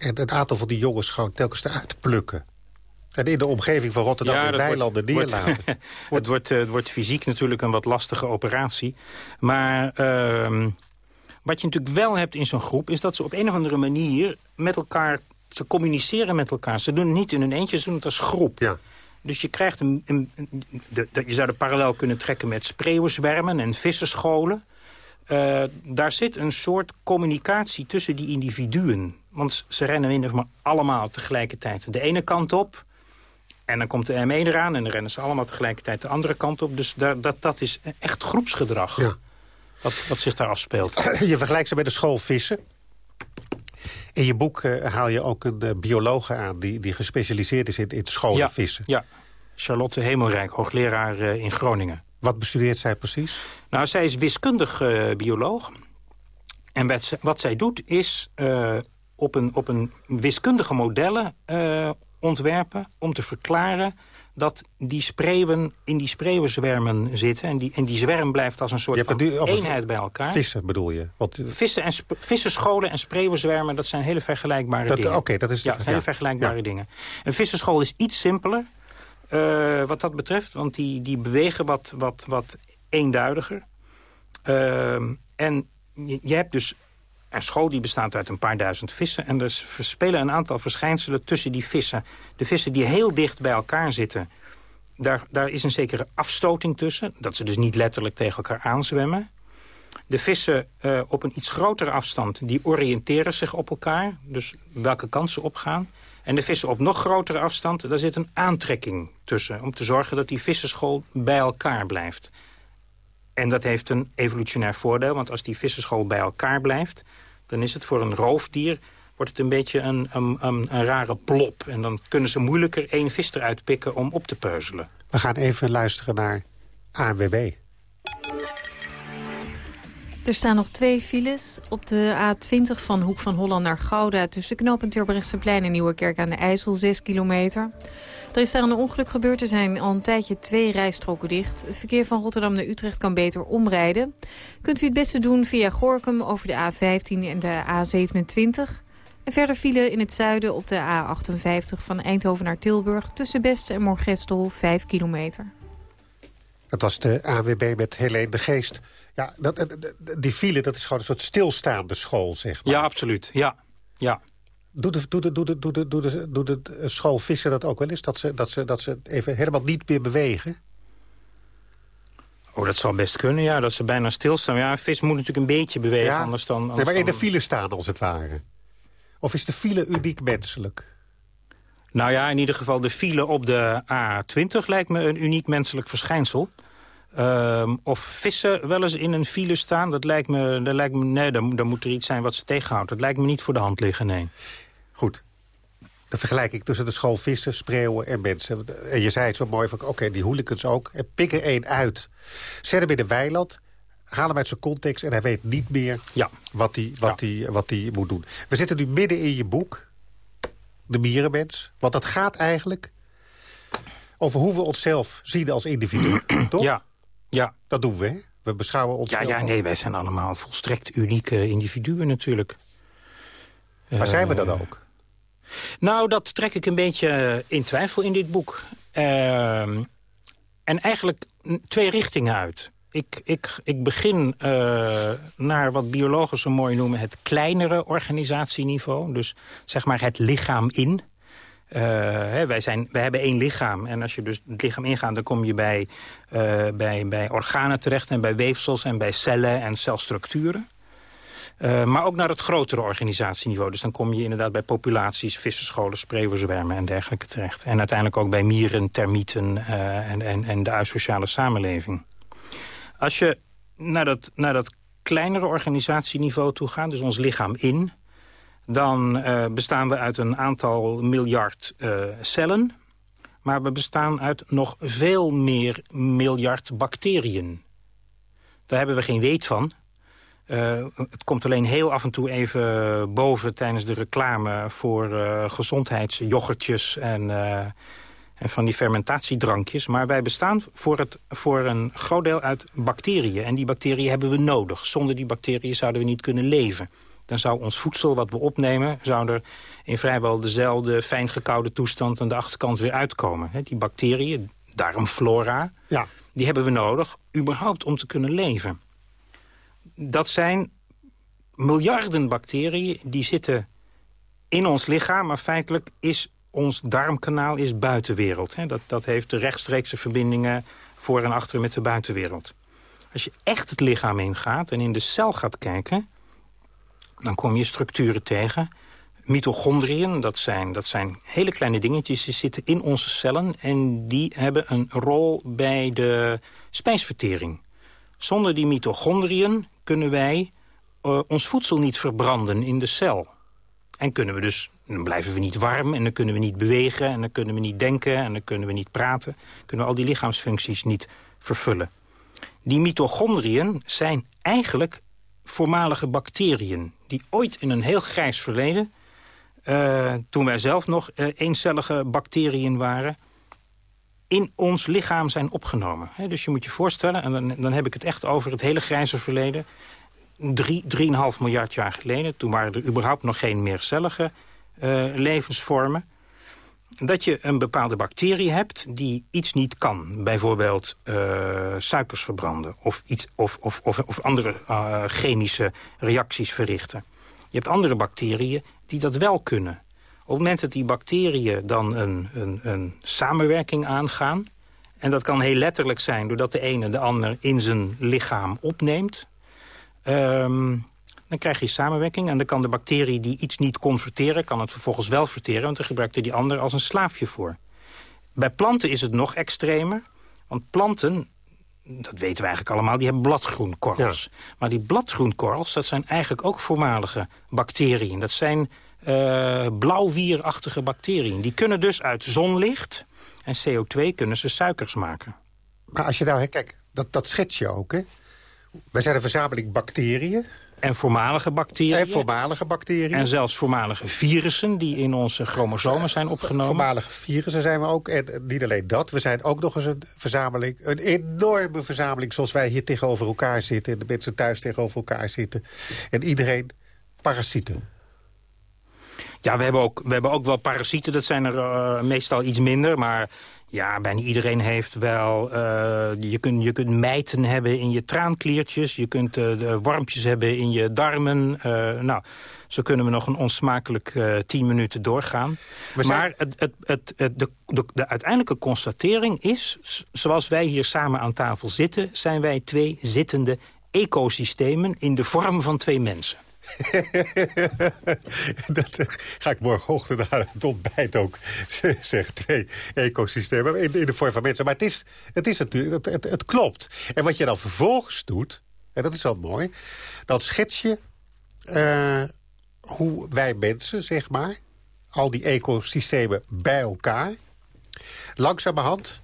En een aantal van die jongens gewoon telkens eruit plukken. En in de omgeving van Rotterdam ja, in weilanden neerlaten. Wordt, het, wordt, het wordt fysiek natuurlijk een wat lastige operatie. Maar uh, wat je natuurlijk wel hebt in zo'n groep... is dat ze op een of andere manier met elkaar... ze communiceren met elkaar. Ze doen het niet in hun eentje, ze doen het als groep. Ja. Dus je krijgt een... een, een de, de, je zou de parallel kunnen trekken met spreeuwenzwermen en vissenscholen. Uh, daar zit een soort communicatie tussen die individuen. Want ze rennen min of maar allemaal tegelijkertijd de ene kant op. En dan komt de ME eraan en dan rennen ze allemaal tegelijkertijd de andere kant op. Dus daar, dat, dat is echt groepsgedrag ja. wat, wat zich daar afspeelt. Je vergelijkt ze met de school vissen. In je boek uh, haal je ook een uh, biologe aan die, die gespecialiseerd is in, in scholen ja, vissen. Ja, Charlotte Hemelrijk, hoogleraar in Groningen. Wat bestudeert zij precies? Nou, zij is wiskundig bioloog. En wat, wat zij doet is op een, op een wiskundige modellen uh, ontwerpen... om te verklaren dat die spreeuwen in die spreeuwenzwermen zitten. En die, en die zwerm blijft als een soort van eenheid bij elkaar. Vissen bedoel je? Wat, Vissen en vissenscholen en spreeuwenzwermen, dat zijn hele vergelijkbare dat, dingen. Oké, dat is ja, hele vergelijkbare ja. dingen. Een vissenschool is iets simpeler uh, wat dat betreft. Want die, die bewegen wat, wat, wat eenduidiger. Uh, en je, hebt dus een school die bestaat uit een paar duizend vissen. En er spelen een aantal verschijnselen tussen die vissen. De vissen die heel dicht bij elkaar zitten... Daar, daar is een zekere afstoting tussen. Dat ze dus niet letterlijk tegen elkaar aanzwemmen. De vissen uh, op een iets grotere afstand, die oriënteren zich op elkaar. Dus welke kant ze opgaan. En de vissen op nog grotere afstand, daar zit een aantrekking tussen... om te zorgen dat die vissenschool bij elkaar blijft. En dat heeft een evolutionair voordeel, want als die vissenschool bij elkaar blijft... dan is het voor een roofdier wordt het een beetje een, een, een, rare plop. En dan kunnen ze moeilijker één vis eruit pikken om op te peuzelen. We gaan even luisteren naar ANWB. Er staan nog twee files op de A20 van Hoek van Holland naar Gouda... tussen knooppunt Terbrechtseplein en Nieuwekerk aan de IJssel, 6 kilometer. Er is daar een ongeluk gebeurd. Er zijn al een tijdje twee rijstroken dicht. Het verkeer van Rotterdam naar Utrecht kan beter omrijden. Kunt u het beste doen via Gorkum over de A15 en de A27... En verder vielen in het zuiden op de A58 van Eindhoven naar Tilburg... tussen Best en Moorgestel 5 kilometer. Dat was de AWB met Helene de Geest. Ja, dat, die file, dat is gewoon een soort stilstaande school, zeg maar. Ja, absoluut. Ja, ja. Doet de, doet, de, doet, de, doet, de, doet, de, doet de school vissen dat ook wel eens? Dat ze, dat, ze, dat ze even helemaal niet meer bewegen? Oh, dat zou best kunnen, ja. Dat ze bijna stilstaan. Ja, een vis moet natuurlijk een beetje bewegen, anders dan... Anders nee, maar in de file staan, als het ware. Of is de file uniek menselijk? Nou ja, in ieder geval de file op de A20 lijkt me een uniek menselijk verschijnsel. Ehm, of vissen wel eens in een file staan, dat lijkt me, dat lijkt me nee, dan, dan moet er iets zijn wat ze tegenhoudt. Dat lijkt me niet voor de hand liggen, nee. Goed. De vergelijking tussen de school vissen, spreeuwen en mensen. En je zei het zo mooi van, oké, die hooligans ook. En pik er één uit. Zet hem in de weiland haal hem uit zijn context en hij weet niet meer ja. wat hij wat ja. wat moet doen. We zitten nu midden in je boek, De Mierenmens. Want dat gaat eigenlijk over hoe we onszelf zien als individu, toch? Ja. Ja. Dat doen we, hè? We beschouwen onszelf... Ja, ja, nee, wij zijn allemaal volstrekt unieke individuen natuurlijk. Maar zijn we dat eh, ook? Nou, dat trek ik een beetje in twijfel in dit boek. Uh, en eigenlijk twee richtingen uit ik, ik, ik begin uh, naar wat biologen zo mooi noemen... het kleinere organisatieniveau. Dus zeg maar het lichaam in. Uh, hè, wij, zijn, wij hebben één lichaam. En als je dus het lichaam ingaat, dan kom je bij, uh, bij, bij organen terecht... en bij weefsels en bij cellen en celstructuren. Uh, maar ook naar het grotere organisatieniveau. Dus dan kom je inderdaad bij populaties, vissenscholen, spreeuwenzwermen en dergelijke terecht. En uiteindelijk ook bij mieren, termieten en, en, en de asociale samenleving. Als je naar dat, naar dat kleinere organisatieniveau toe gaat, dus ons lichaam in... dan uh, bestaan we uit een aantal miljard uh, cellen... maar we bestaan uit nog veel meer miljard bacteriën. Daar hebben we geen weet van. Uh, het komt alleen heel af en toe even boven tijdens de reclame... voor gezondheidsjoghurtjes en en van die fermentatiedrankjes. Maar wij bestaan voor, het, voor een groot deel uit bacteriën. En die bacteriën hebben we nodig. Zonder die bacteriën zouden we niet kunnen leven. Dan zou ons voedsel wat we opnemen... zou er in vrijwel dezelfde fijn gekoude toestand... aan de achterkant weer uitkomen. die bacteriën, darmflora, ja. die hebben we nodig... überhaupt om te kunnen leven. Dat zijn miljarden bacteriën die zitten in ons lichaam... maar feitelijk is ons darmkanaal is buitenwereld. Dat, dat heeft de rechtstreekse verbindingen voor en achter met de buitenwereld. Als je echt het lichaam ingaat en in de cel gaat kijken... dan kom je structuren tegen. Mitochondriën, dat zijn, dat zijn hele kleine dingetjes... die zitten in onze cellen en die hebben een rol bij de spijsvertering. Zonder die mitochondriën kunnen wij uh, ons voedsel niet verbranden in de cel. En kunnen we dus dan blijven we niet warm en dan kunnen we niet bewegen... en dan kunnen we niet denken en dan kunnen we niet praten. Kunnen we al die lichaamsfuncties niet vervullen. Die mitochondriën zijn eigenlijk voormalige bacteriën... die ooit in een heel grijs verleden... Uh, toen wij zelf nog uh, eencellige bacteriën waren... in ons lichaam zijn opgenomen. dus je moet je voorstellen, en dan, dan heb ik het echt over het hele grijze verleden... Drie, 3,5 miljard jaar geleden. Toen waren er überhaupt nog geen meercellige uh, levensvormen. Dat je een bepaalde bacterie hebt die iets niet kan. Bijvoorbeeld uh, suikers verbranden of, iets, of, of, of, of andere uh, chemische reacties verrichten. Je hebt andere bacteriën die dat wel kunnen. Op het moment dat die bacteriën dan een, een, een samenwerking aangaan... en dat kan heel letterlijk zijn doordat de ene de ander in zijn lichaam opneemt... Ehm, dan krijg je samenwerking en dan kan de bacterie die iets niet kon verteren... kan het vervolgens wel verteren, want dan gebruikte die ander als een slaafje voor. Bij planten is het nog extremer, want planten dat weten we eigenlijk allemaal, die hebben bladgroenkorrels. Maar die bladgroenkorrels, dat zijn eigenlijk ook voormalige bacteriën. Dat zijn uh, blauwwierachtige bacteriën. Die kunnen dus uit zonlicht en CO2 kunnen ze suikers maken. Maar als je nou, kijk, dat, dat schets je ook, hè? Wij zijn een verzameling bacteriën. En voormalige bacteriën. En voormalige bacteriën. En zelfs voormalige virussen die in onze chromosomen zijn opgenomen. Voormalige virussen zijn we ook. En niet alleen dat, we zijn ook nog eens een verzameling. Een enorme verzameling zoals wij hier tegenover elkaar zitten. En de mensen thuis tegenover elkaar zitten. En iedereen parasieten. Ja, we hebben ook, we hebben ook wel parasieten. Dat zijn er uh, meestal iets minder. Maar ja, bijna iedereen heeft wel... Uh, je, kunt, je kunt mijten hebben in je traankliertjes. Je kunt uh, de wormpjes hebben in je darmen. Nou, zo kunnen we nog een onsmakelijk tien minuten doorgaan. Maar het, het, het, de, de, de uiteindelijke constatering is... zoals wij hier samen aan tafel zitten... zijn wij twee zittende ecosystemen in de vorm van twee mensen. dat eh, ga ik morgenochtend aan het ontbijt ook zeggen. Twee ecosystemen in, de vorm van mensen. Maar het is, het is natuurlijk, het, het, het, klopt. En wat je dan vervolgens doet, en dat is wel mooi... dan schets je uh, hoe wij mensen, zeg maar... al die ecosystemen bij elkaar... langzamerhand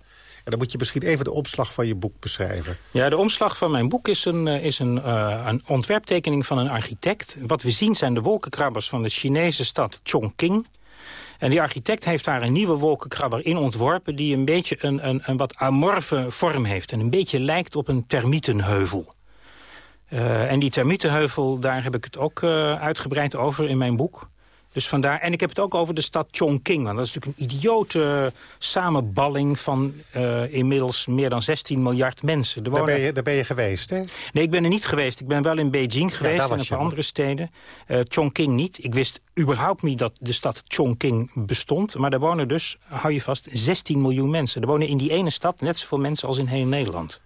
dan moet je misschien even de omslag van je boek beschrijven. Ja, de omslag van mijn boek is een, eh, is een, uh, een ontwerptekening van een architect. Wat we zien zijn de wolkenkrabbers van de Chinese stad Chongqing. En die architect heeft daar een nieuwe wolkenkrabber in ontworpen... die een beetje een, een, een wat amorfe vorm heeft... en een beetje lijkt op een termietenheuvel. Uh, en die termietenheuvel, daar heb ik het ook uitgebreid over in mijn boek. Dus vandaar, en ik heb het ook over de stad Chongqing. Want dat is natuurlijk een idiote samenballing van uh, inmiddels meer dan 16 miljard mensen. Daar, ben je, daar ben je geweest, hè? Nee, ik ben er niet geweest. Ik ben wel in Beijing geweest en een paar andere steden. Uh, Chongqing niet. Ik wist überhaupt niet dat de stad Chongqing bestond. Maar daar wonen dus, hou je vast, 16 miljoen mensen. Er wonen in die ene stad net zoveel mensen als in heel Nederland.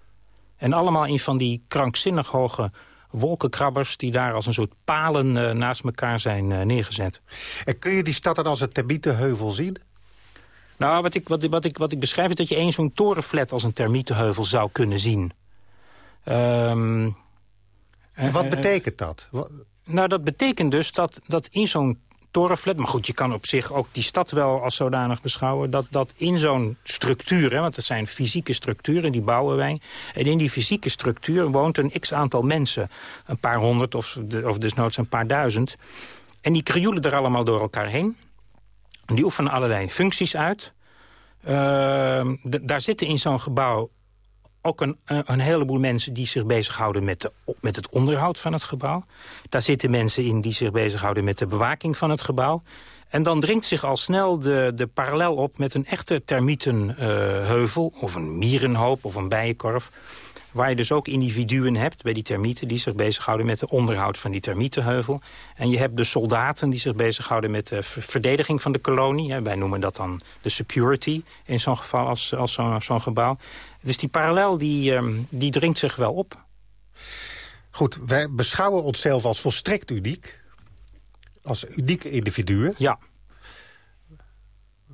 En allemaal in van die krankzinnig hoge wolkenkrabbers... die daar als een soort palen uh, naast elkaar zijn uh, neergezet. En kun je die stad dan als een termietenheuvel zien? Nou, wat ik, wat, wat, ik, wat ik beschrijf is dat je één zo'n torenflat als een termietenheuvel zou kunnen zien. Um, en wat betekent dat? Nou, dat betekent dus dat, dat in zo'n torenflat. Maar goed, je kan op zich ook die stad wel als zodanig beschouwen... dat, dat in zo'n structuur, hè, want het zijn fysieke structuren, die bouwen wij... en in die fysieke structuur woont een x-aantal mensen. Een paar honderd of, of desnoods een paar duizend. En die krioelen er allemaal door elkaar heen. Die oefenen allerlei functies uit... Uh, daar zitten in zo'n gebouw ook een, een heleboel mensen die zich bezighouden met, de, met het onderhoud van het gebouw. Daar zitten mensen in die zich bezighouden met de bewaking van het gebouw. En dan dringt zich al snel de, de parallel op met een echte termietenheuvel... Uh, of een mierenhoop of een bijenkorf. Waar je dus ook individuen hebt bij die termieten... die zich bezighouden met het onderhoud van die termietenheuvel. En je hebt de soldaten die zich bezighouden met de verdediging van de kolonie. Wij noemen dat dan de security in zo'n geval als, als zo'n zo gebouw. Dus die parallel die, um, die dringt zich wel op. Goed, wij beschouwen onszelf als volstrekt uniek. Als unieke individuen. Ja.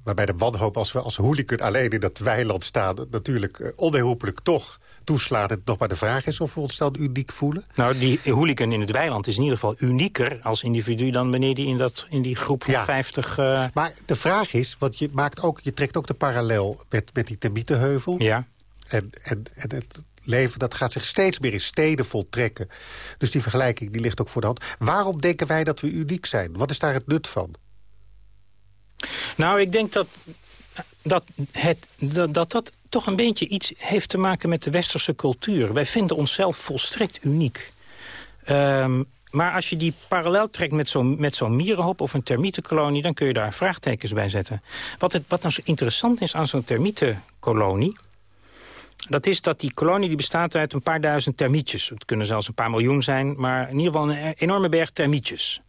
Waarbij de wanhoop als we als hooligan alleen in dat weiland staan... natuurlijk uh, onherroepelijk toch toeslaat. Het nog maar de vraag is of we ons dan uniek voelen. Nou, die hooligan in het weiland is in ieder geval unieker als individu... dan wanneer die in, dat, in die groep van ja. 50... Uh... Maar de vraag is, want je, maakt ook, je trekt ook de parallel met, met die Termietenheuvel. Ja. En, en, en het leven dat gaat zich steeds meer in steden voltrekken. Dus die vergelijking die ligt ook voor de hand. Waarom denken wij dat we uniek zijn? Wat is daar het nut van? Nou, ik denk dat dat, het, dat, dat dat toch een beetje iets heeft te maken met de westerse cultuur. Wij vinden onszelf volstrekt uniek. Um, maar als je die parallel trekt met zo'n zo mierenhoop of een termietenkolonie... dan kun je daar vraagtekens bij zetten. Wat, het, wat nou zo interessant is aan zo'n termietenkolonie dat is dat die kolonie die bestaat uit een paar duizend termietjes. Het kunnen zelfs een paar miljoen zijn, maar in ieder geval een enorme berg termietjes.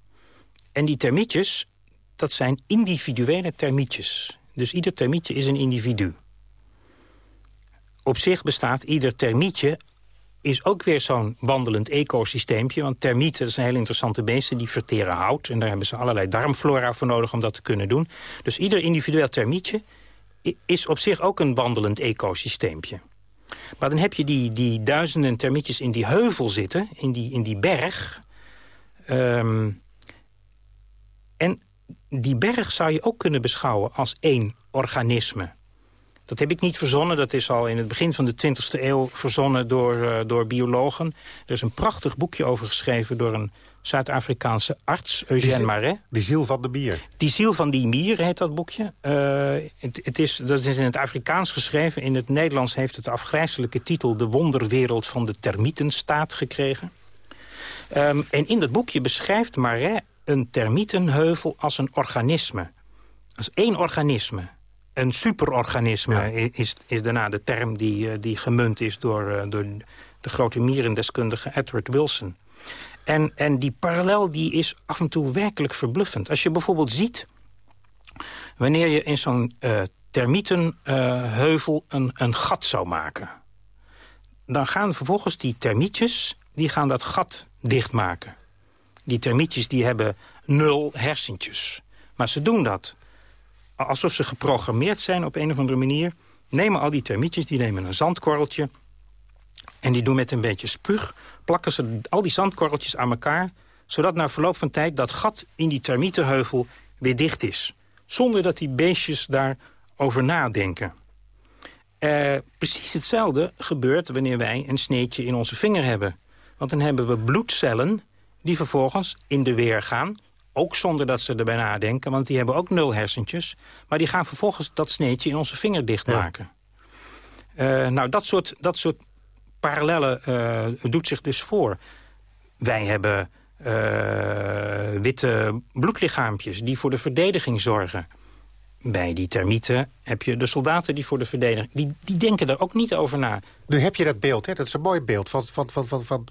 En die termietjes, dat zijn individuele termietjes. Dus ieder termietje is een individu. Op zich bestaat ieder termietje is ook weer zo'n wandelend ecosysteempje. Want termieten, dat zijn hele interessante beesten, die verteren hout. En daar hebben ze allerlei darmflora voor nodig om dat te kunnen doen. Dus ieder individueel termietje is op zich ook een wandelend ecosysteempje. Maar dan heb je die, die duizenden termietjes in die heuvel zitten, in die, in die berg. Ehm, en die berg zou je ook kunnen beschouwen als één organisme. Dat heb ik niet verzonnen. Dat is al in het begin van de 20e eeuw verzonnen door, uh, door biologen. Er is een prachtig boekje over geschreven door een Zuid-Afrikaanse arts, Eugène Marais. Die ziel van de mier. Die ziel van die mier heet dat boekje. Uh, het, het, is, dat is in het Afrikaans geschreven. In het Nederlands heeft het de afgrijzelijke titel... De wonderwereld van de termietenstaat gekregen. Um, en in dat boekje beschrijft Marais een termietenheuvel als een organisme. Als één organisme een superorganisme is, is daarna de term die, uh, die gemunt is door, uh, door de grote mierendeskundige Edward Wilson. En, en die parallel die is af en toe werkelijk verbluffend. Als je bijvoorbeeld ziet, wanneer je in zo'n uh, termietenheuvel een, een gat zou maken... dan gaan vervolgens die termietjes die gaan dat gat dichtmaken. Die termietjes die hebben nul hersentjes. Maar ze doen dat alsof ze geprogrammeerd zijn op een of andere manier... nemen al die termietjes, die nemen een zandkorreltje... en die doen met een beetje spuug... plakken ze al die zandkorreltjes aan elkaar... zodat na verloop van tijd dat gat in die termietenheuvel weer dicht is. Zonder dat die beestjes daarover nadenken. Uh, precies hetzelfde gebeurt wanneer wij een sneetje in onze vinger hebben. Want dan hebben we bloedcellen die vervolgens in de weer gaan ook zonder dat ze erbij nadenken, want die hebben ook nul hersentjes. Maar die gaan vervolgens dat sneetje in onze vinger dichtmaken. Ja. Uh, nou, dat soort, dat soort parallellen uh, doet zich dus voor. Wij hebben uh, witte bloedlichaampjes die voor de verdediging zorgen. Bij die termieten heb je de soldaten die voor de verdediging... Die, die denken er ook niet over na. Nu heb je dat beeld, hè? dat is een mooi beeld van, van, van, van, van,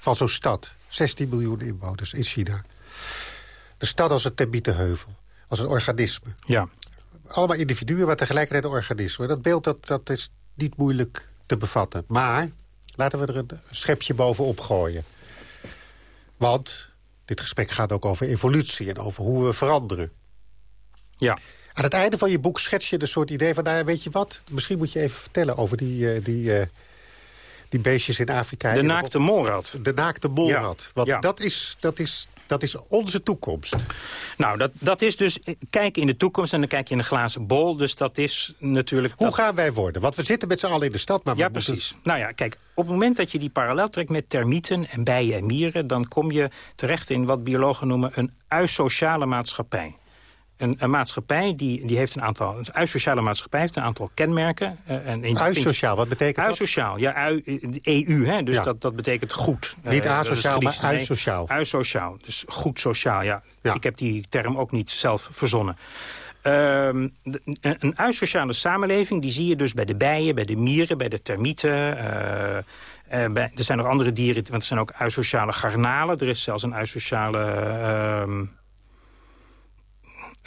van zo'n stad. 16 miljoen inwoners in China. De stad als een termietenheuvel. Als een organisme. Ja. Allemaal individuen, maar tegelijkertijd een organisme. Dat beeld dat, dat is niet moeilijk te bevatten. Maar laten we er een schepje bovenop gooien. Want dit gesprek gaat ook over evolutie en over hoe we veranderen. Ja. Aan het einde van je boek schets je een soort idee van... Nou weet je wat, misschien moet je even vertellen over die, uh, die, uh, die beestjes in Afrika. De naakte molrat. De naakte molrat. Ja. Want ja. Dat, is, dat, is, dat is onze toekomst. Nou, dat, dat is dus kijken in de toekomst en dan kijk je in een glazen bol. Dus dat is natuurlijk... Hoe dat... gaan wij worden? Want we zitten met z'n allen in de stad. Maar ja, moeten... precies. Nou ja, kijk, op het moment dat je die parallel trekt met termieten en bijen en mieren... dan kom je terecht in wat biologen noemen een eusociale maatschappij. Een, een, maatschappij die, die heeft een aantal... Een uisociale maatschappij heeft een aantal kenmerken. Uh, en wat betekent dat? ja, EU, hè, dus ja. dat, dat betekent goed. Niet uh, asociaal, maar uisociaal. Nee, dus goed sociaal, ja. ja. Ik heb die term ook niet zelf verzonnen. Uh, een uisociale samenleving, die zie je dus bij de bijen, bij de mieren, bij de termieten... Uh, uh, bij, er zijn nog andere dieren, want er zijn ook uisociale garnalen. Er is zelfs een uisociale... Uh,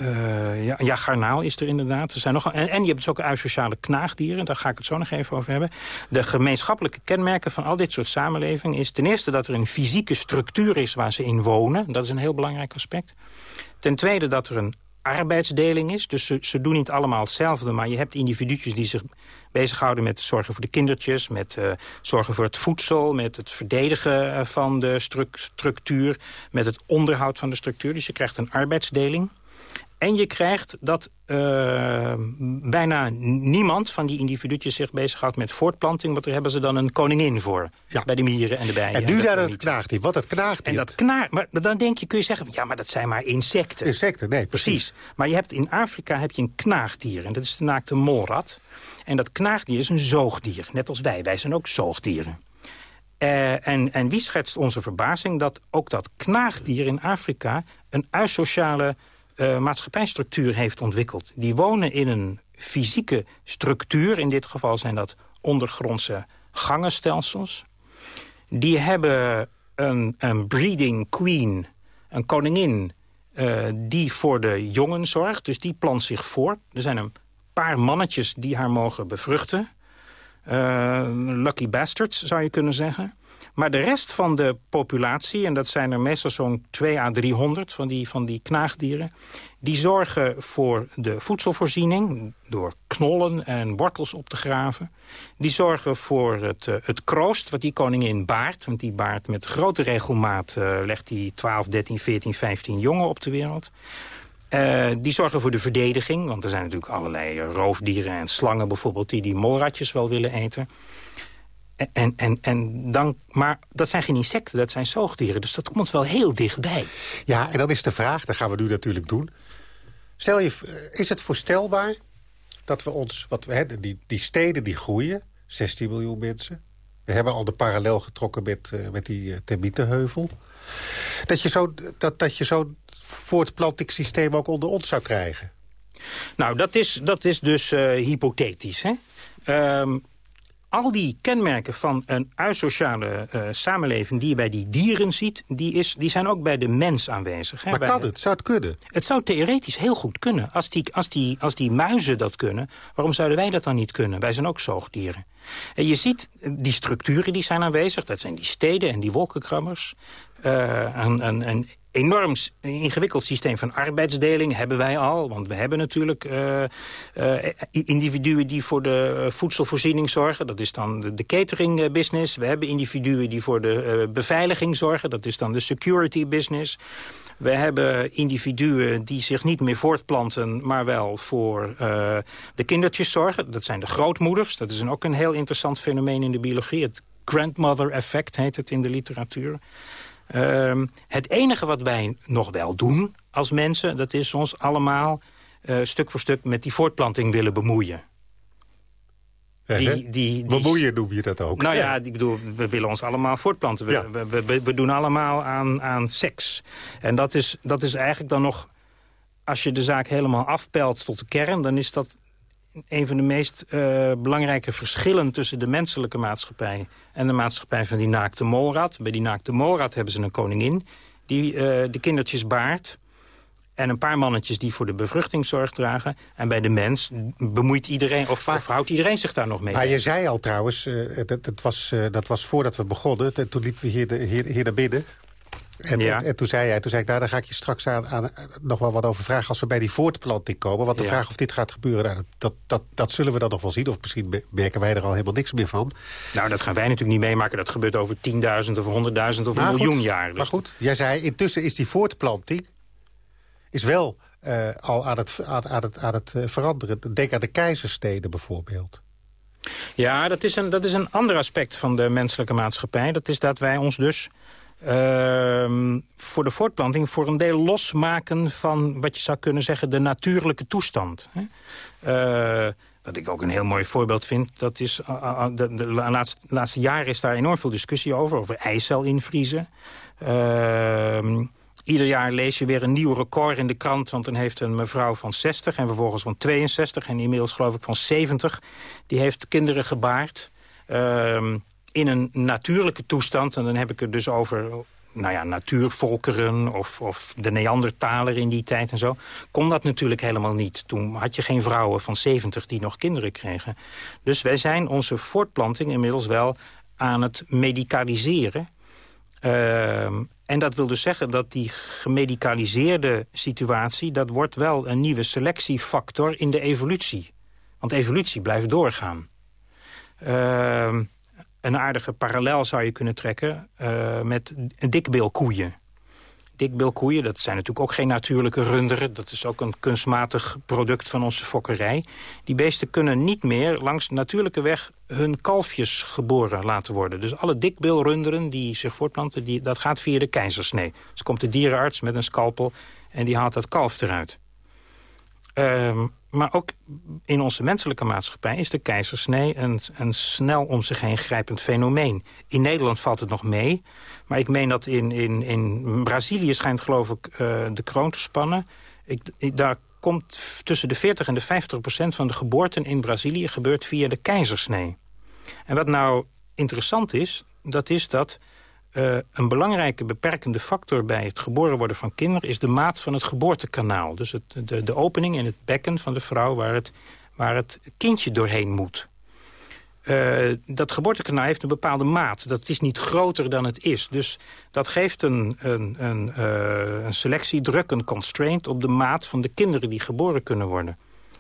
uh, ja, ja, garnaal is er inderdaad. Er zijn nog, en, en je hebt dus ook uisociale knaagdieren. Daar ga ik het zo nog even over hebben. De gemeenschappelijke kenmerken van al dit soort samenlevingen is... ten eerste dat er een fysieke structuur is waar ze in wonen. Dat is een heel belangrijk aspect. Ten tweede dat er een arbeidsdeling is. Dus ze, ze doen niet allemaal hetzelfde, maar je hebt individuutjes die zich bezighouden met zorgen voor de kindertjes, met uh, zorgen voor het voedsel, met het verdedigen uh, van de stru structuur, met het onderhoud van de structuur. Dus je krijgt een arbeidsdeling. En je krijgt dat uh, bijna niemand van die individuutjes zich bezighoudt met voortplanting. Want daar hebben ze dan een koningin voor. Ja. Bij de mieren en de bijen. En nu daar het knaagdier. Wat het knaagdier. En dat knaagt. Maar dan denk je, kun je zeggen, ja, maar dat zijn maar insecten. Insecten, nee, precies. precies. Maar je hebt in Afrika heb je een knaagdier. En dat is de naakte molrat. En dat knaagdier is een zoogdier. Net als wij. Wij zijn ook zoogdieren. Uh, en, en wie schetst onze verbazing dat ook dat knaagdier in Afrika... een asociale uh, maatschappijstructuur heeft ontwikkeld. Die wonen in een fysieke structuur. In dit geval zijn dat ondergrondse gangenstelsels. Die hebben een, een breeding queen, een koningin... eh, die voor de jongen zorgt. Dus die plant zich voor. Er zijn een paar mannetjes die haar mogen bevruchten. Uh, lucky bastards, zou je kunnen zeggen. Maar de rest van de populatie, en dat zijn er meestal zo'n 2 à 300 van die, van die knaagdieren... die zorgen voor de voedselvoorziening door knollen en wortels op te graven. Die zorgen voor het, uh, het kroost wat die koningin baart. Want die baart met grote regelmaat uh, legt die 12, 13, 14, 15 jongen op de wereld. Uh, die zorgen voor de verdediging, want er zijn natuurlijk allerlei roofdieren en slangen bijvoorbeeld... die die molratjes wel willen eten. En, en, en dan, maar dat zijn geen insecten, dat zijn zoogdieren. Dus dat komt wel heel dichtbij. Ja, en dan is de vraag, dat gaan we nu natuurlijk doen. Stel je, is het voorstelbaar dat we ons... Wat we, die, die steden die groeien, 16 miljoen mensen... we hebben al de parallel getrokken met, uh, met die uh, termietenheuvel... dat je zo'n dat, dat je zo'n voortplantingssysteem ook onder ons zou krijgen? Nou, dat is, dat is dus uh, hypothetisch, hè? Um, al die kenmerken van een asociale uh, samenleving... die je bij die dieren ziet, die, is, die zijn ook bij de mens aanwezig. Hè? Maar kan het? Zou het kunnen? Het zou theoretisch heel goed kunnen. Als die, als, die, als die muizen dat kunnen, waarom zouden wij dat dan niet kunnen? Wij zijn ook zoogdieren. En je ziet, die structuren die zijn aanwezig. Dat zijn die steden en die wolkenkrabbers. Uh, een, een, een enorm ingewikkeld systeem van arbeidsdeling hebben wij al. Want we hebben natuurlijk uh, uh, individuen die voor de voedselvoorziening zorgen. Dat is dan de, de catering business. We hebben individuen die voor de beveiliging zorgen. Dat is dan de security business. We hebben individuen die zich niet meer voortplanten... maar wel voor de kindertjes zorgen. Dat zijn de grootmoeders. Dat is een, ook een heel interessant fenomeen in de biologie. Het grandmother effect heet het in de literatuur. Uh, het enige wat wij nog wel doen als mensen... dat is ons allemaal uh, stuk voor stuk met die voortplanting willen bemoeien. Die, die, die, Bemoeien noem je dat ook. Nou ja, ik bedoel, we willen ons allemaal voortplanten. We, ja. we, we, we, doen allemaal aan, aan seks. En dat is, dat is eigenlijk dan nog... Als je de zaak helemaal afpelt tot de kern... dan is dat een van de meest uh, belangrijke verschillen... tussen de menselijke maatschappij en de maatschappij van die naakte molrat. Bij die naakte molrat hebben ze een koningin... die uh, de kindertjes baart en een paar mannetjes die voor de bevruchting zorg dragen. En bij de mens bemoeit iedereen, of, maar, of houdt iedereen zich daar nog mee? Maar je zei al trouwens, uh, dat, dat, was, dat was voordat we begonnen. Toen liepen we hier, de, hier, hier naar binnen. En, ja. en, en, toen zei jij, toen zei ik, nou, daar ga ik je straks aan, aan, nog wel wat over vragen... als we bij die voortplanting komen. Want de ja. vraag of dit gaat gebeuren, nou, dat, dat, dat, zullen we dan nog wel zien. Of misschien merken wij er al helemaal niks meer van. Nou, dat gaan wij natuurlijk niet meemaken. Dat gebeurt over 10.000 of 100.000 of nou, een miljoen jaar. Dus. Maar goed, jij zei, intussen is die voortplanting is wel uh, al aan het, aan, aan het, aan het uh, veranderen. Denk aan de keizersteden bijvoorbeeld. Ja, dat is, een, dat is een ander aspect van de menselijke maatschappij. Dat is dat wij ons dus uh, voor de voortplanting voor een deel losmaken van wat je zou kunnen zeggen de natuurlijke toestand. Hè? Uh, wat ik ook een heel mooi voorbeeld vind, dat is, de, laatste, laatste jaren is daar enorm veel discussie over, over ijscel invriezen. Uh, Ieder jaar lees je weer een nieuw record in de krant... want dan heeft een mevrouw van 60 en vervolgens van 62... en inmiddels geloof ik van 70, die heeft kinderen gebaard... Uh, in een natuurlijke toestand. En dan heb ik het dus over nou ja, natuurvolkeren of, of de Neandertaler in die tijd en zo... kon dat natuurlijk helemaal niet. Toen had je geen vrouwen van 70 die nog kinderen kregen. Dus wij zijn onze voortplanting inmiddels wel aan het medicaliseren... Uh, en dat wil dus zeggen dat die gemedicaliseerde situatie... dat wordt wel een nieuwe selectiefactor in de evolutie. Want evolutie blijft doorgaan. Uh, een aardige parallel zou je kunnen trekken uh, met dikbeelkoeien. Dikbeelkoeien, dat zijn natuurlijk ook geen natuurlijke runderen. Dat is ook een kunstmatig product van onze fokkerij. Die beesten kunnen niet meer langs natuurlijke weg hun kalfjes geboren laten worden. Dus alle dikbeelrunderen die zich voortplanten, die, dat gaat via de keizersnee. Dus komt de dierenarts met een scalpel en die haalt dat kalf eruit. Um, maar ook in onze menselijke maatschappij is de keizersnee een, een snel om zich heen grijpend fenomeen. In Nederland valt het nog mee. Maar ik meen dat in, in, in Brazilië schijnt geloof ik uh, de kroon te spannen. Ik, ik, daar komt tussen de 40 en de 50 procent van de geboorten in Brazilië gebeurt via de keizersnee. En wat nou interessant is, dat is dat Uh, een belangrijke beperkende factor bij het geboren worden van kinderen... is de maat van het geboortekanaal. Dus het, de, de opening in het bekken van de vrouw waar het, waar het kindje doorheen moet. Uh, dat geboortekanaal heeft een bepaalde maat. Dat is niet groter dan het is. Dus dat geeft een, een, een, uh, een selectiedruk, een constraint... op de maat van de kinderen die geboren kunnen worden.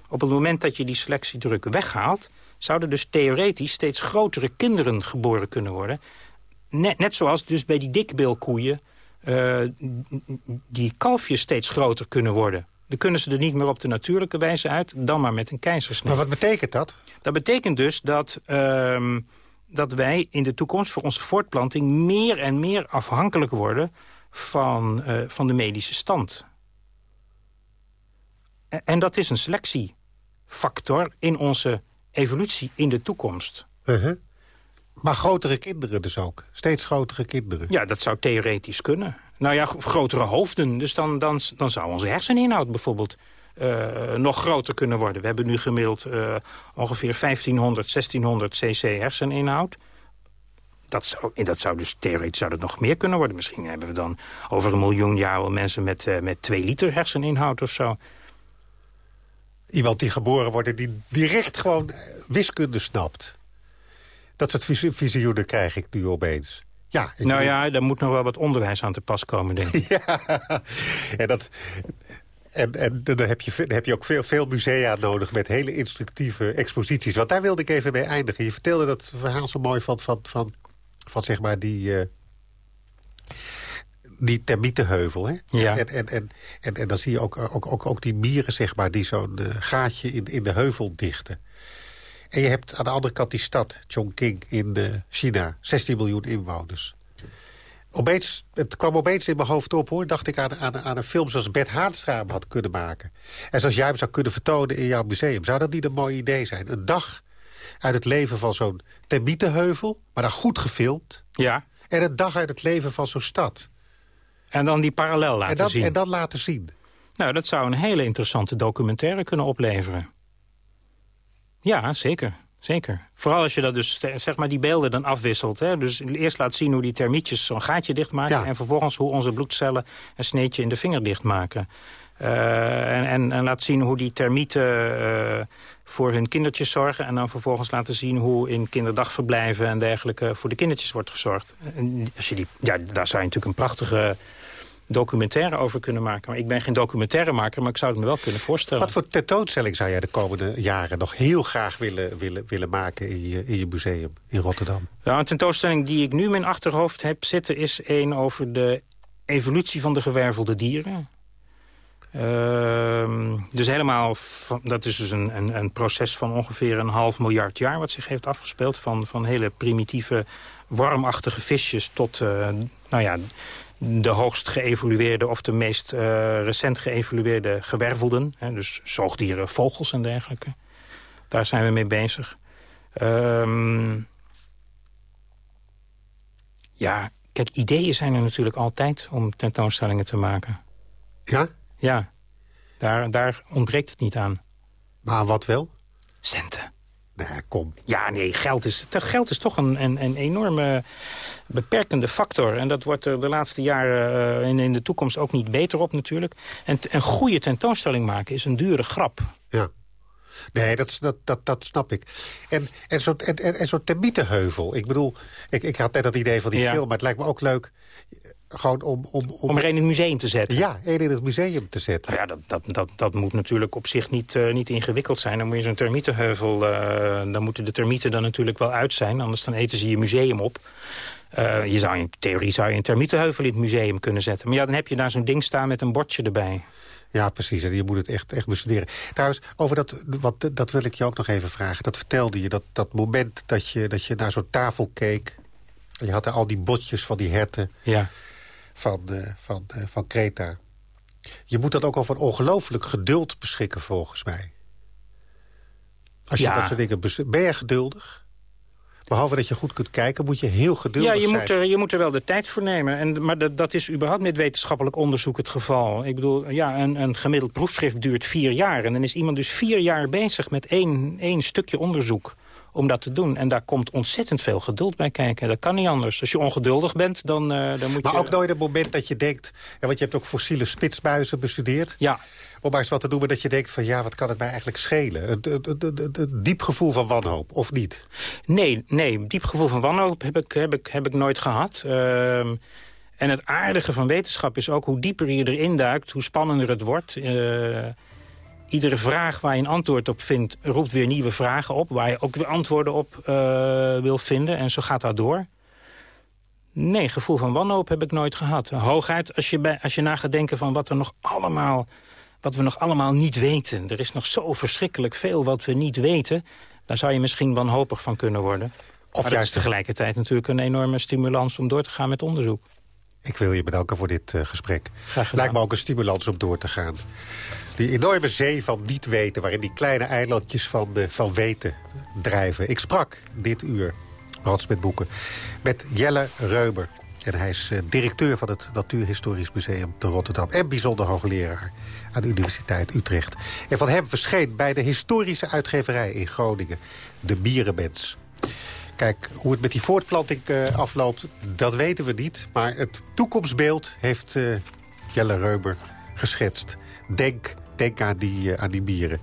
Op het moment dat je die selectiedruk weghaalt... zouden dus theoretisch steeds grotere kinderen geboren kunnen worden. Net, net zoals dus bij die dikbeelkoeien... Uh, die kalfjes steeds groter kunnen worden. Dan kunnen ze er niet meer op de natuurlijke wijze uit, dan maar met een keizersnee. Maar wat betekent dat? Dat betekent dus dat, uh, dat wij in de toekomst voor onze voortplanting... meer en meer afhankelijk worden van, uh, van de medische stand. En, dat is een selectiefactor in onze evolutie in de toekomst. Uh -huh. Maar grotere kinderen dus ook? Steeds grotere kinderen? Ja, dat zou theoretisch kunnen. Nou ja, grotere hoofden. Dus dan, dan, dan zou onze herseninhoud bijvoorbeeld uh, nog groter kunnen worden. We hebben nu gemiddeld uh, ongeveer 1500, 1600 cc herseninhoud. Dat zou, dat zou dus theoretisch zou dat nog meer kunnen worden. Misschien hebben we dan over een miljoen jaar wel mensen met, uh, met 2 liter herseninhoud of zo. Iemand die geboren wordt die direct gewoon wiskunde snapt. Dat soort visioenen krijg ik nu opeens. Ja, nou ja, daar moet nog wel wat onderwijs aan te pas komen, denk ik. ja, en, dat, en, en dan, heb je, dan heb je ook veel, veel musea nodig met hele instructieve exposities. Want daar wilde ik even mee eindigen. Je vertelde dat verhaal zo mooi van, van, van, van zeg maar die... Uh, die termietenheuvel. Hè? Ja. En, en, en, en, en dan zie je ook, ook, ook, ook die mieren zeg maar, die zo'n uh, gaatje in, in de heuvel dichten. En je hebt aan de andere kant die stad, Chongqing in uh, China. 16 miljoen inwoners. Opeens, het kwam opeens in mijn hoofd op, hoor. Dacht ik aan, aan, aan een film zoals Bert Haanstra had kunnen maken. En zoals jij hem zou kunnen vertonen in jouw museum. Zou dat niet een mooi idee zijn? Een dag uit het leven van zo'n termietenheuvel, maar dan goed gefilmd. Ja. En een dag uit het leven van zo'n stad. En dan die parallel laten en zien. En dan laten zien. Nou, dat zou een hele interessante documentaire kunnen opleveren. Ja, zeker. Zeker. Vooral als je dat dus, zeg maar, die beelden dan afwisselt. Hè? Dus eerst laat zien hoe die termietjes zo'n gaatje dichtmaken... Ja. en vervolgens hoe onze bloedcellen een sneetje in de vinger dichtmaken. Uh, en, en, en, laat zien hoe die termieten uh, voor hun kindertjes zorgen... en dan vervolgens laten zien hoe in kinderdagverblijven en dergelijke... voor de kindertjes wordt gezorgd. En als je die, ja, daar zou je natuurlijk een prachtige documentaire over kunnen maken. Maar ik ben geen documentairemaker, maar ik zou het me wel kunnen voorstellen. Wat voor tentoonstelling zou jij de komende jaren nog heel graag willen, willen, willen maken in je, in je museum in Rotterdam? Nou, een tentoonstelling die ik nu in mijn achterhoofd heb zitten... is een over de evolutie van de gewervelde dieren. Uh, dus helemaal, van, dat is dus een, een, een, proces van ongeveer een half miljard jaar... wat zich heeft afgespeeld van, van hele primitieve, wormachtige visjes... tot, uh, nou ja, de hoogst geëvolueerde of de meest uh, recent geëvolueerde gewervelden. Hè, dus zoogdieren, vogels en dergelijke. Daar zijn we mee bezig. Um, ja, kijk, ideeën zijn er natuurlijk altijd om tentoonstellingen te maken. Ja? Ja, daar, daar ontbreekt het niet aan. Maar wat wel? Centen. Nee, kom. Ja, nee, geld is, geld is toch een, een, een enorme beperkende factor. En dat wordt er de laatste jaren uh, in, in de toekomst ook niet beter op natuurlijk. En een goede tentoonstelling maken is een dure grap. Ja. Nee, dat, dat, dat, dat snap ik. En, en zo'n en, en, en zo termietenheuvel. Ik bedoel, ik, ik had net dat idee van die Ja. film... maar het lijkt me ook leuk gewoon om... Om, om, Om er een in het museum te zetten. Ja, één in het museum te zetten. Nou ja, dat, dat, dat, dat moet natuurlijk op zich niet, uh, niet ingewikkeld zijn. Dan moet je zo'n termietenheuvel... Uh, dan moeten de termieten dan natuurlijk wel uit zijn. Anders dan eten ze je museum op. Uh, je zou in theorie zou je een termietenheuvel in het museum kunnen zetten. Maar ja, dan heb je daar zo'n ding staan met een bordje erbij. Ja, precies. En je moet het echt, echt bestuderen. Trouwens, over dat, wat, dat wil ik je ook nog even vragen. Dat vertelde je, dat, dat moment dat je, dat je naar zo'n tafel keek... en je had daar al die botjes van die herten Ja. Van, uh, van, uh, van Kreta. Je moet dat ook over ongelooflijk geduld beschikken, volgens mij. Als je Ja. dat soort dingen... Ben je geduldig? Behalve dat je goed kunt kijken, moet je heel geduldig Ja, je zijn. moet, er, je moet er wel de tijd voor nemen. En, maar dat, dat is überhaupt met wetenschappelijk onderzoek het geval. Ik bedoel, ja, een, een gemiddeld proefschrift duurt vier jaar. En dan is iemand dus vier jaar bezig met één, één stukje onderzoek. Om dat te doen. En daar komt ontzettend veel geduld bij kijken. Dat kan niet anders. Als je ongeduldig bent, dan, uh, dan moet maar je... Maar ook nooit het moment dat je denkt... Ja, want je hebt ook fossiele spitsbuizen bestudeerd. Ja. Om maar eens wat te noemen dat je denkt van... ja, wat kan het mij eigenlijk schelen? Het, het, het, het, diep gevoel van wanhoop, of niet? Nee, nee, diep gevoel van wanhoop heb ik, heb ik, heb ik nooit gehad. Uh, en het aardige van wetenschap is ook hoe dieper je erin duikt... hoe spannender het wordt... Uh, iedere vraag waar je een antwoord op vindt... roept weer nieuwe vragen op... waar je ook weer antwoorden op uh, wil vinden. En zo gaat dat door. Nee, gevoel van wanhoop heb ik nooit gehad. Hooguit als je, bij, als je na gaat denken van wat, er nog allemaal, wat we nog allemaal niet weten. Er is nog zo verschrikkelijk veel wat we niet weten. Daar zou je misschien wanhopig van kunnen worden. Of maar juist tegelijkertijd natuurlijk een enorme stimulans... om door te gaan met onderzoek. Ik wil je bedanken voor dit uh, gesprek. Lijkt me ook een stimulans om door te gaan. Die enorme zee van niet weten... waarin die kleine eilandjes van, uh, van weten drijven. Ik sprak dit uur, Rats met Boeken, met Jelle Reuber. En hij is uh, directeur van het Natuurhistorisch Museum te Rotterdam... en bijzonder hoogleraar aan de Universiteit Utrecht. En van hem verscheen bij de historische uitgeverij in Groningen... De Bierenmens. Kijk, hoe het met die voortplanting uh, afloopt, dat weten we niet. Maar het toekomstbeeld heeft Jelle Reuber geschetst. Denk, denk aan, die, uh, aan die bieren.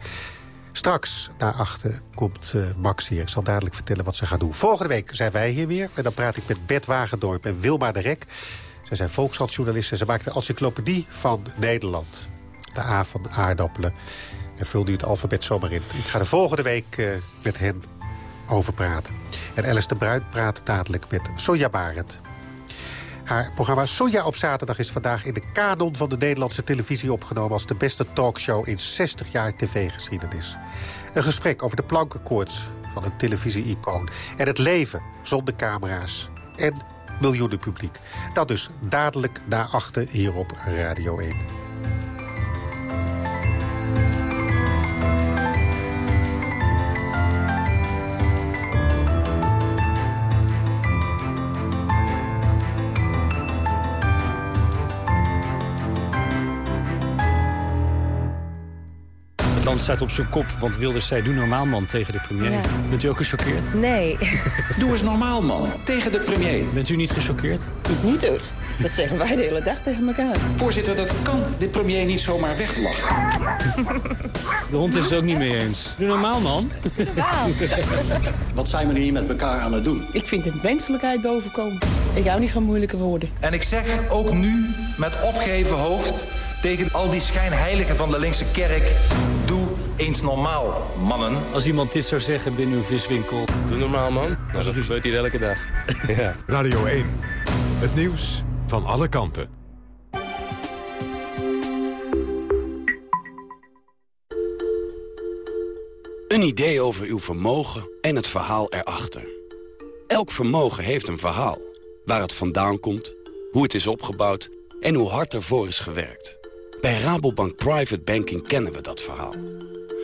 Straks, na achter, komt Max hier. Ik zal dadelijk vertellen wat ze gaan doen. Volgende week zijn wij hier weer. En dan praat ik met Bert Wagendorp en Wilma de Rek. Zij zijn volkshandjournalisten. Ze maken de encyclopedie van Nederland. De A van aardappelen. En vul nu het alfabet zomaar in. Ik ga de volgende week met hen over praten. En Alice de Bruin praat dadelijk met Sonja Barend. Haar programma Sonja op zaterdag is vandaag in de kanon van de Nederlandse televisie opgenomen... als de beste talkshow in 60 jaar tv-geschiedenis. Een gesprek over de plankenkoorts van een televisie-icoon... en het leven zonder camera's en miljoenen publiek. Dat dus dadelijk na achter hier op Radio 1. Het land staat op zijn kop, want Wilders zei doe normaal man tegen de premier. Ja. Bent u ook gechoqueerd? Nee. Doe eens normaal man tegen de premier. Bent u niet gechoqueerd? Ik niet hoor. Dat zeggen wij de hele dag tegen elkaar. Voorzitter, dat kan de premier niet zomaar weglachen. De hond is het ook niet mee eens. Doe normaal man. Wat zijn we hier met elkaar aan het doen? Ik vind het menselijkheid bovenkomen. Ik hou niet van moeilijke woorden. En ik zeg ook nu met opgeheven hoofd tegen al die schijnheiligen van de linkse kerk... eens normaal, mannen. Als iemand dit zou zeggen binnen uw viswinkel... Doe normaal, man. Nou, dat gebeurt hier elke dag. ja. Radio 1. Het nieuws van alle kanten. Een idee over uw vermogen en het verhaal erachter. Elk vermogen heeft een verhaal. Waar het vandaan komt, hoe het is opgebouwd en hoe hard ervoor is gewerkt. Bij Rabobank Private Banking kennen we dat verhaal.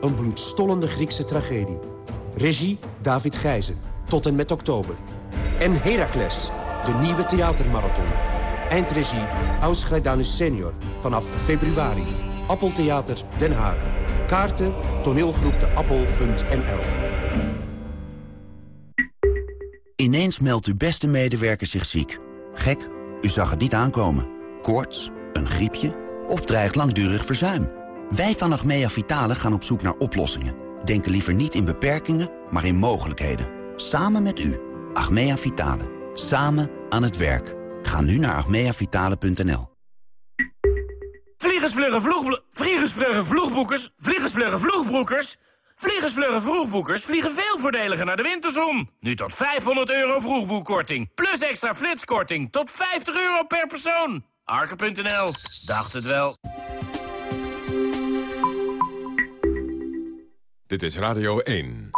Een bloedstollende Griekse tragedie. Regie David Gijzen. Tot en met oktober. En Heracles, de nieuwe theatermarathon. Eindregie Aus Grijdanus senior. Vanaf februari. Appeltheater Den Haag. Kaarten toneelgroepdeappel.nl Ineens meldt uw beste medewerker zich ziek. Gek, u zag het niet aankomen. Koorts, een griepje of dreigt langdurig verzuim. Wij van Achmea Vitale gaan op zoek naar oplossingen. Denken liever niet in beperkingen, maar in mogelijkheden. Samen met u. Achmea Vitale. Samen aan het werk. Ga nu naar agmeavitale.nl. Vliegensvluggen vloeg... Vliegensvluggen vloegboekers... Vliegensvluggen vloegbroekers... Vliegensvluggen vroegboekers vliegen veel voordeliger naar de winterzon. Nu tot 500 euro vroegboekkorting. Plus extra flitskorting tot 50 euro per persoon. Arke.nl. Dacht het wel. Dit is Radio 1.